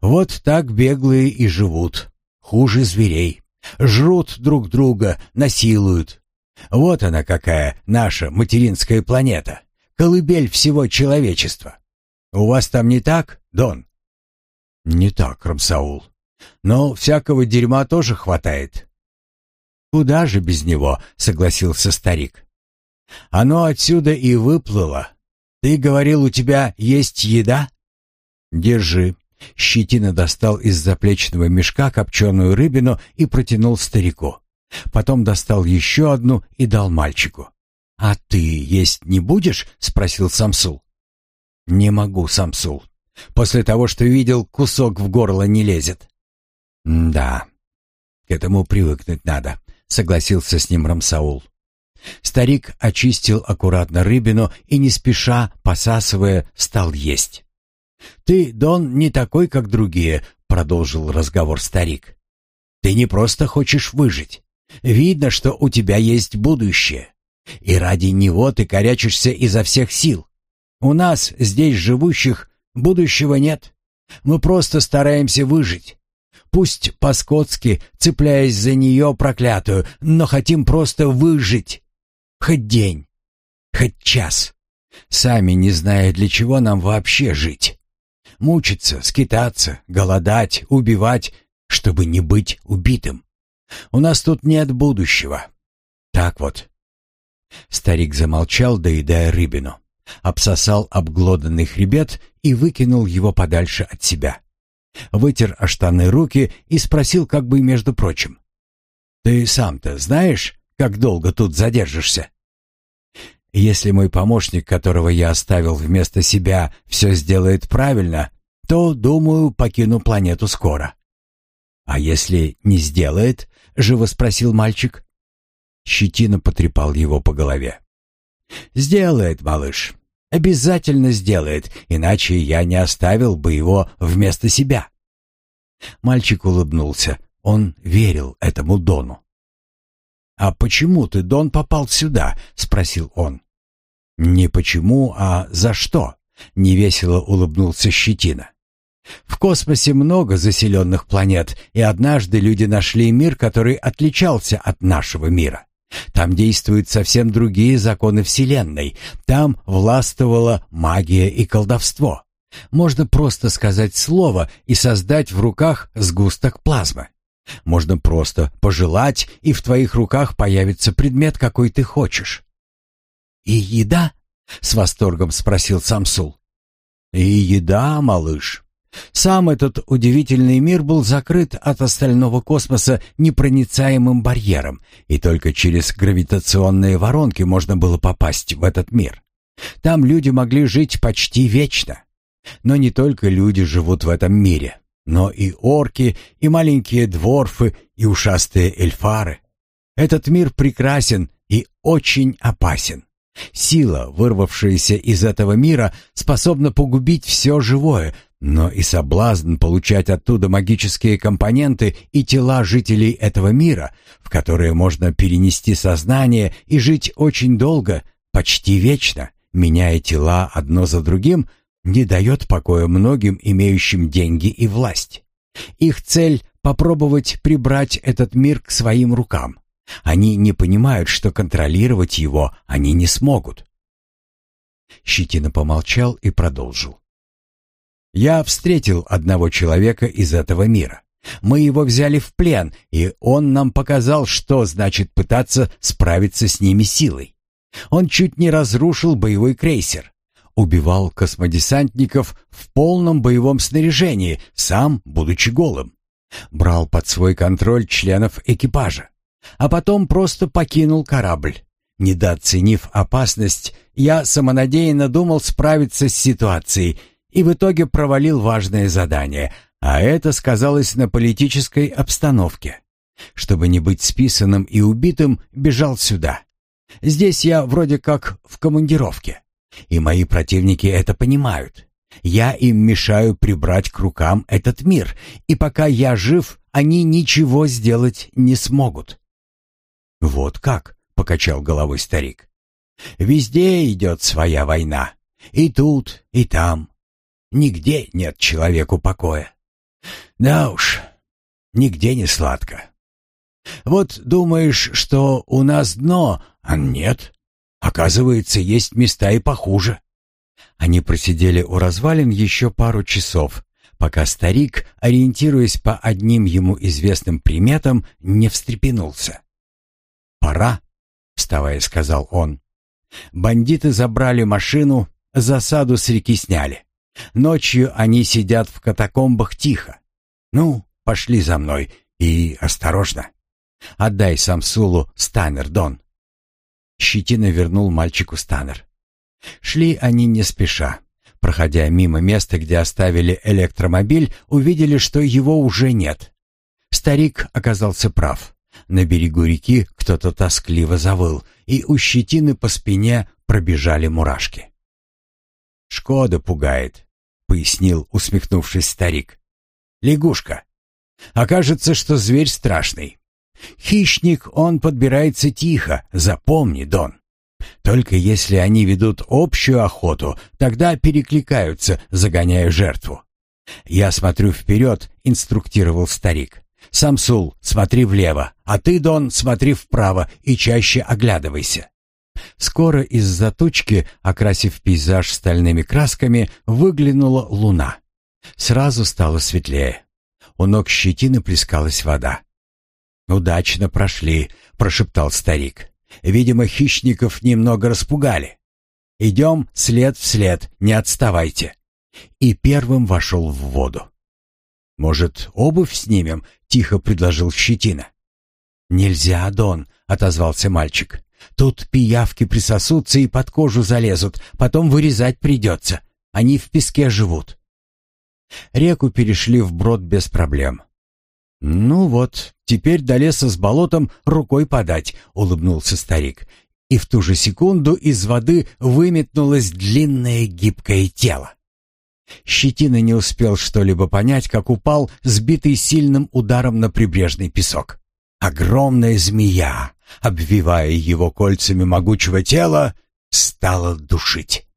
«Вот так беглые и живут. Хуже зверей. Жрут друг друга, насилуют. Вот она какая наша материнская планета, колыбель всего человечества. У вас там не так, Дон? Не так, Рамсаул. Но всякого дерьма тоже хватает. Куда же без него, согласился старик. Оно отсюда и выплыло. Ты говорил, у тебя есть еда? Держи. Щетина достал из заплечного мешка копченую рыбину и протянул старику. Потом достал еще одну и дал мальчику. «А ты есть не будешь?» — спросил Самсул. «Не могу, Самсул. После того, что видел, кусок в горло не лезет». «Да, к этому привыкнуть надо», — согласился с ним Рамсаул. Старик очистил аккуратно рыбину и, не спеша, посасывая, стал есть. «Ты, Дон, не такой, как другие», — продолжил разговор старик. «Ты не просто хочешь выжить. Видно, что у тебя есть будущее. И ради него ты корячишься изо всех сил. У нас, здесь живущих, будущего нет. Мы просто стараемся выжить. Пусть по-скотски, цепляясь за нее проклятую, но хотим просто выжить. Хоть день, хоть час. Сами не зная, для чего нам вообще жить. Мучиться, скитаться, голодать, убивать, чтобы не быть убитым. У нас тут нет будущего. Так вот. Старик замолчал, доедая рыбину, обсосал обглоданный хребет и выкинул его подальше от себя. Вытер о штаны руки и спросил как бы между прочим. «Ты сам-то знаешь, как долго тут задержишься?» «Если мой помощник, которого я оставил вместо себя, все сделает правильно, то, думаю, покину планету скоро». «А если не сделает?» — живо спросил мальчик. Щетина потрепал его по голове. «Сделает, малыш. Обязательно сделает, иначе я не оставил бы его вместо себя». Мальчик улыбнулся. Он верил этому Дону. «А почему ты, Дон, попал сюда?» — спросил он. «Не почему, а за что?» — невесело улыбнулся Щетина. В космосе много заселенных планет, и однажды люди нашли мир, который отличался от нашего мира. Там действуют совсем другие законы Вселенной. Там властвовала магия и колдовство. Можно просто сказать слово и создать в руках сгусток плазмы. Можно просто пожелать, и в твоих руках появится предмет, какой ты хочешь. «И еда?» — с восторгом спросил Самсул. «И еда, малыш. Сам этот удивительный мир был закрыт от остального космоса непроницаемым барьером, и только через гравитационные воронки можно было попасть в этот мир. Там люди могли жить почти вечно. Но не только люди живут в этом мире, но и орки, и маленькие дворфы, и ушастые эльфары. Этот мир прекрасен и очень опасен. Сила, вырвавшаяся из этого мира, способна погубить все живое, но и соблазн получать оттуда магические компоненты и тела жителей этого мира, в которые можно перенести сознание и жить очень долго, почти вечно, меняя тела одно за другим, не дает покоя многим имеющим деньги и власть. Их цель — попробовать прибрать этот мир к своим рукам. Они не понимают, что контролировать его они не смогут. Щетина помолчал и продолжил. Я встретил одного человека из этого мира. Мы его взяли в плен, и он нам показал, что значит пытаться справиться с ними силой. Он чуть не разрушил боевой крейсер, убивал космодесантников в полном боевом снаряжении, сам будучи голым. Брал под свой контроль членов экипажа, а потом просто покинул корабль. Недооценив опасность, я самонадеянно думал справиться с ситуацией и в итоге провалил важное задание, а это сказалось на политической обстановке. Чтобы не быть списанным и убитым, бежал сюда. Здесь я вроде как в командировке. И мои противники это понимают. Я им мешаю прибрать к рукам этот мир, и пока я жив, они ничего сделать не смогут. Вот как, покачал головой старик. Везде идет своя война. И тут, и там. Нигде нет человеку покоя. Да уж, нигде не сладко. Вот думаешь, что у нас дно, а нет. Оказывается, есть места и похуже. Они просидели у развалин еще пару часов, пока старик, ориентируясь по одним ему известным приметам, не встрепенулся. «Пора», — вставая, сказал он. «Бандиты забрали машину, засаду с реки сняли. Ночью они сидят в катакомбах тихо. Ну, пошли за мной и осторожно. Отдай Самсулу Станер, Дон». Щетина вернул мальчику Станер. Шли они не спеша. Проходя мимо места, где оставили электромобиль, увидели, что его уже нет. Старик оказался прав. На берегу реки кто-то тоскливо завыл, и у щетины по спине пробежали мурашки. «Шкода пугает», — пояснил, усмехнувшись старик. «Лягушка. Окажется, что зверь страшный. Хищник, он подбирается тихо, запомни, Дон. Только если они ведут общую охоту, тогда перекликаются, загоняя жертву. «Я смотрю вперед», — инструктировал старик. «Самсул, смотри влево, а ты, Дон, смотри вправо и чаще оглядывайся». Скоро из-за тучки, окрасив пейзаж стальными красками, выглянула луна. Сразу стало светлее. У ног щетины плескалась вода. «Удачно прошли», — прошептал старик. Видимо, хищников немного распугали. Идем след в след, не отставайте. И первым вошел в воду. Может, обувь снимем? Тихо предложил Щетина. Нельзя, Дон, отозвался мальчик. Тут пиявки присосутся и под кожу залезут, потом вырезать придется. Они в песке живут. Реку перешли вброд без проблем. «Ну вот, теперь до леса с болотом рукой подать», — улыбнулся старик. И в ту же секунду из воды выметнулось длинное гибкое тело. Щетина не успел что-либо понять, как упал, сбитый сильным ударом на прибрежный песок. Огромная змея, обвивая его кольцами могучего тела, стала душить.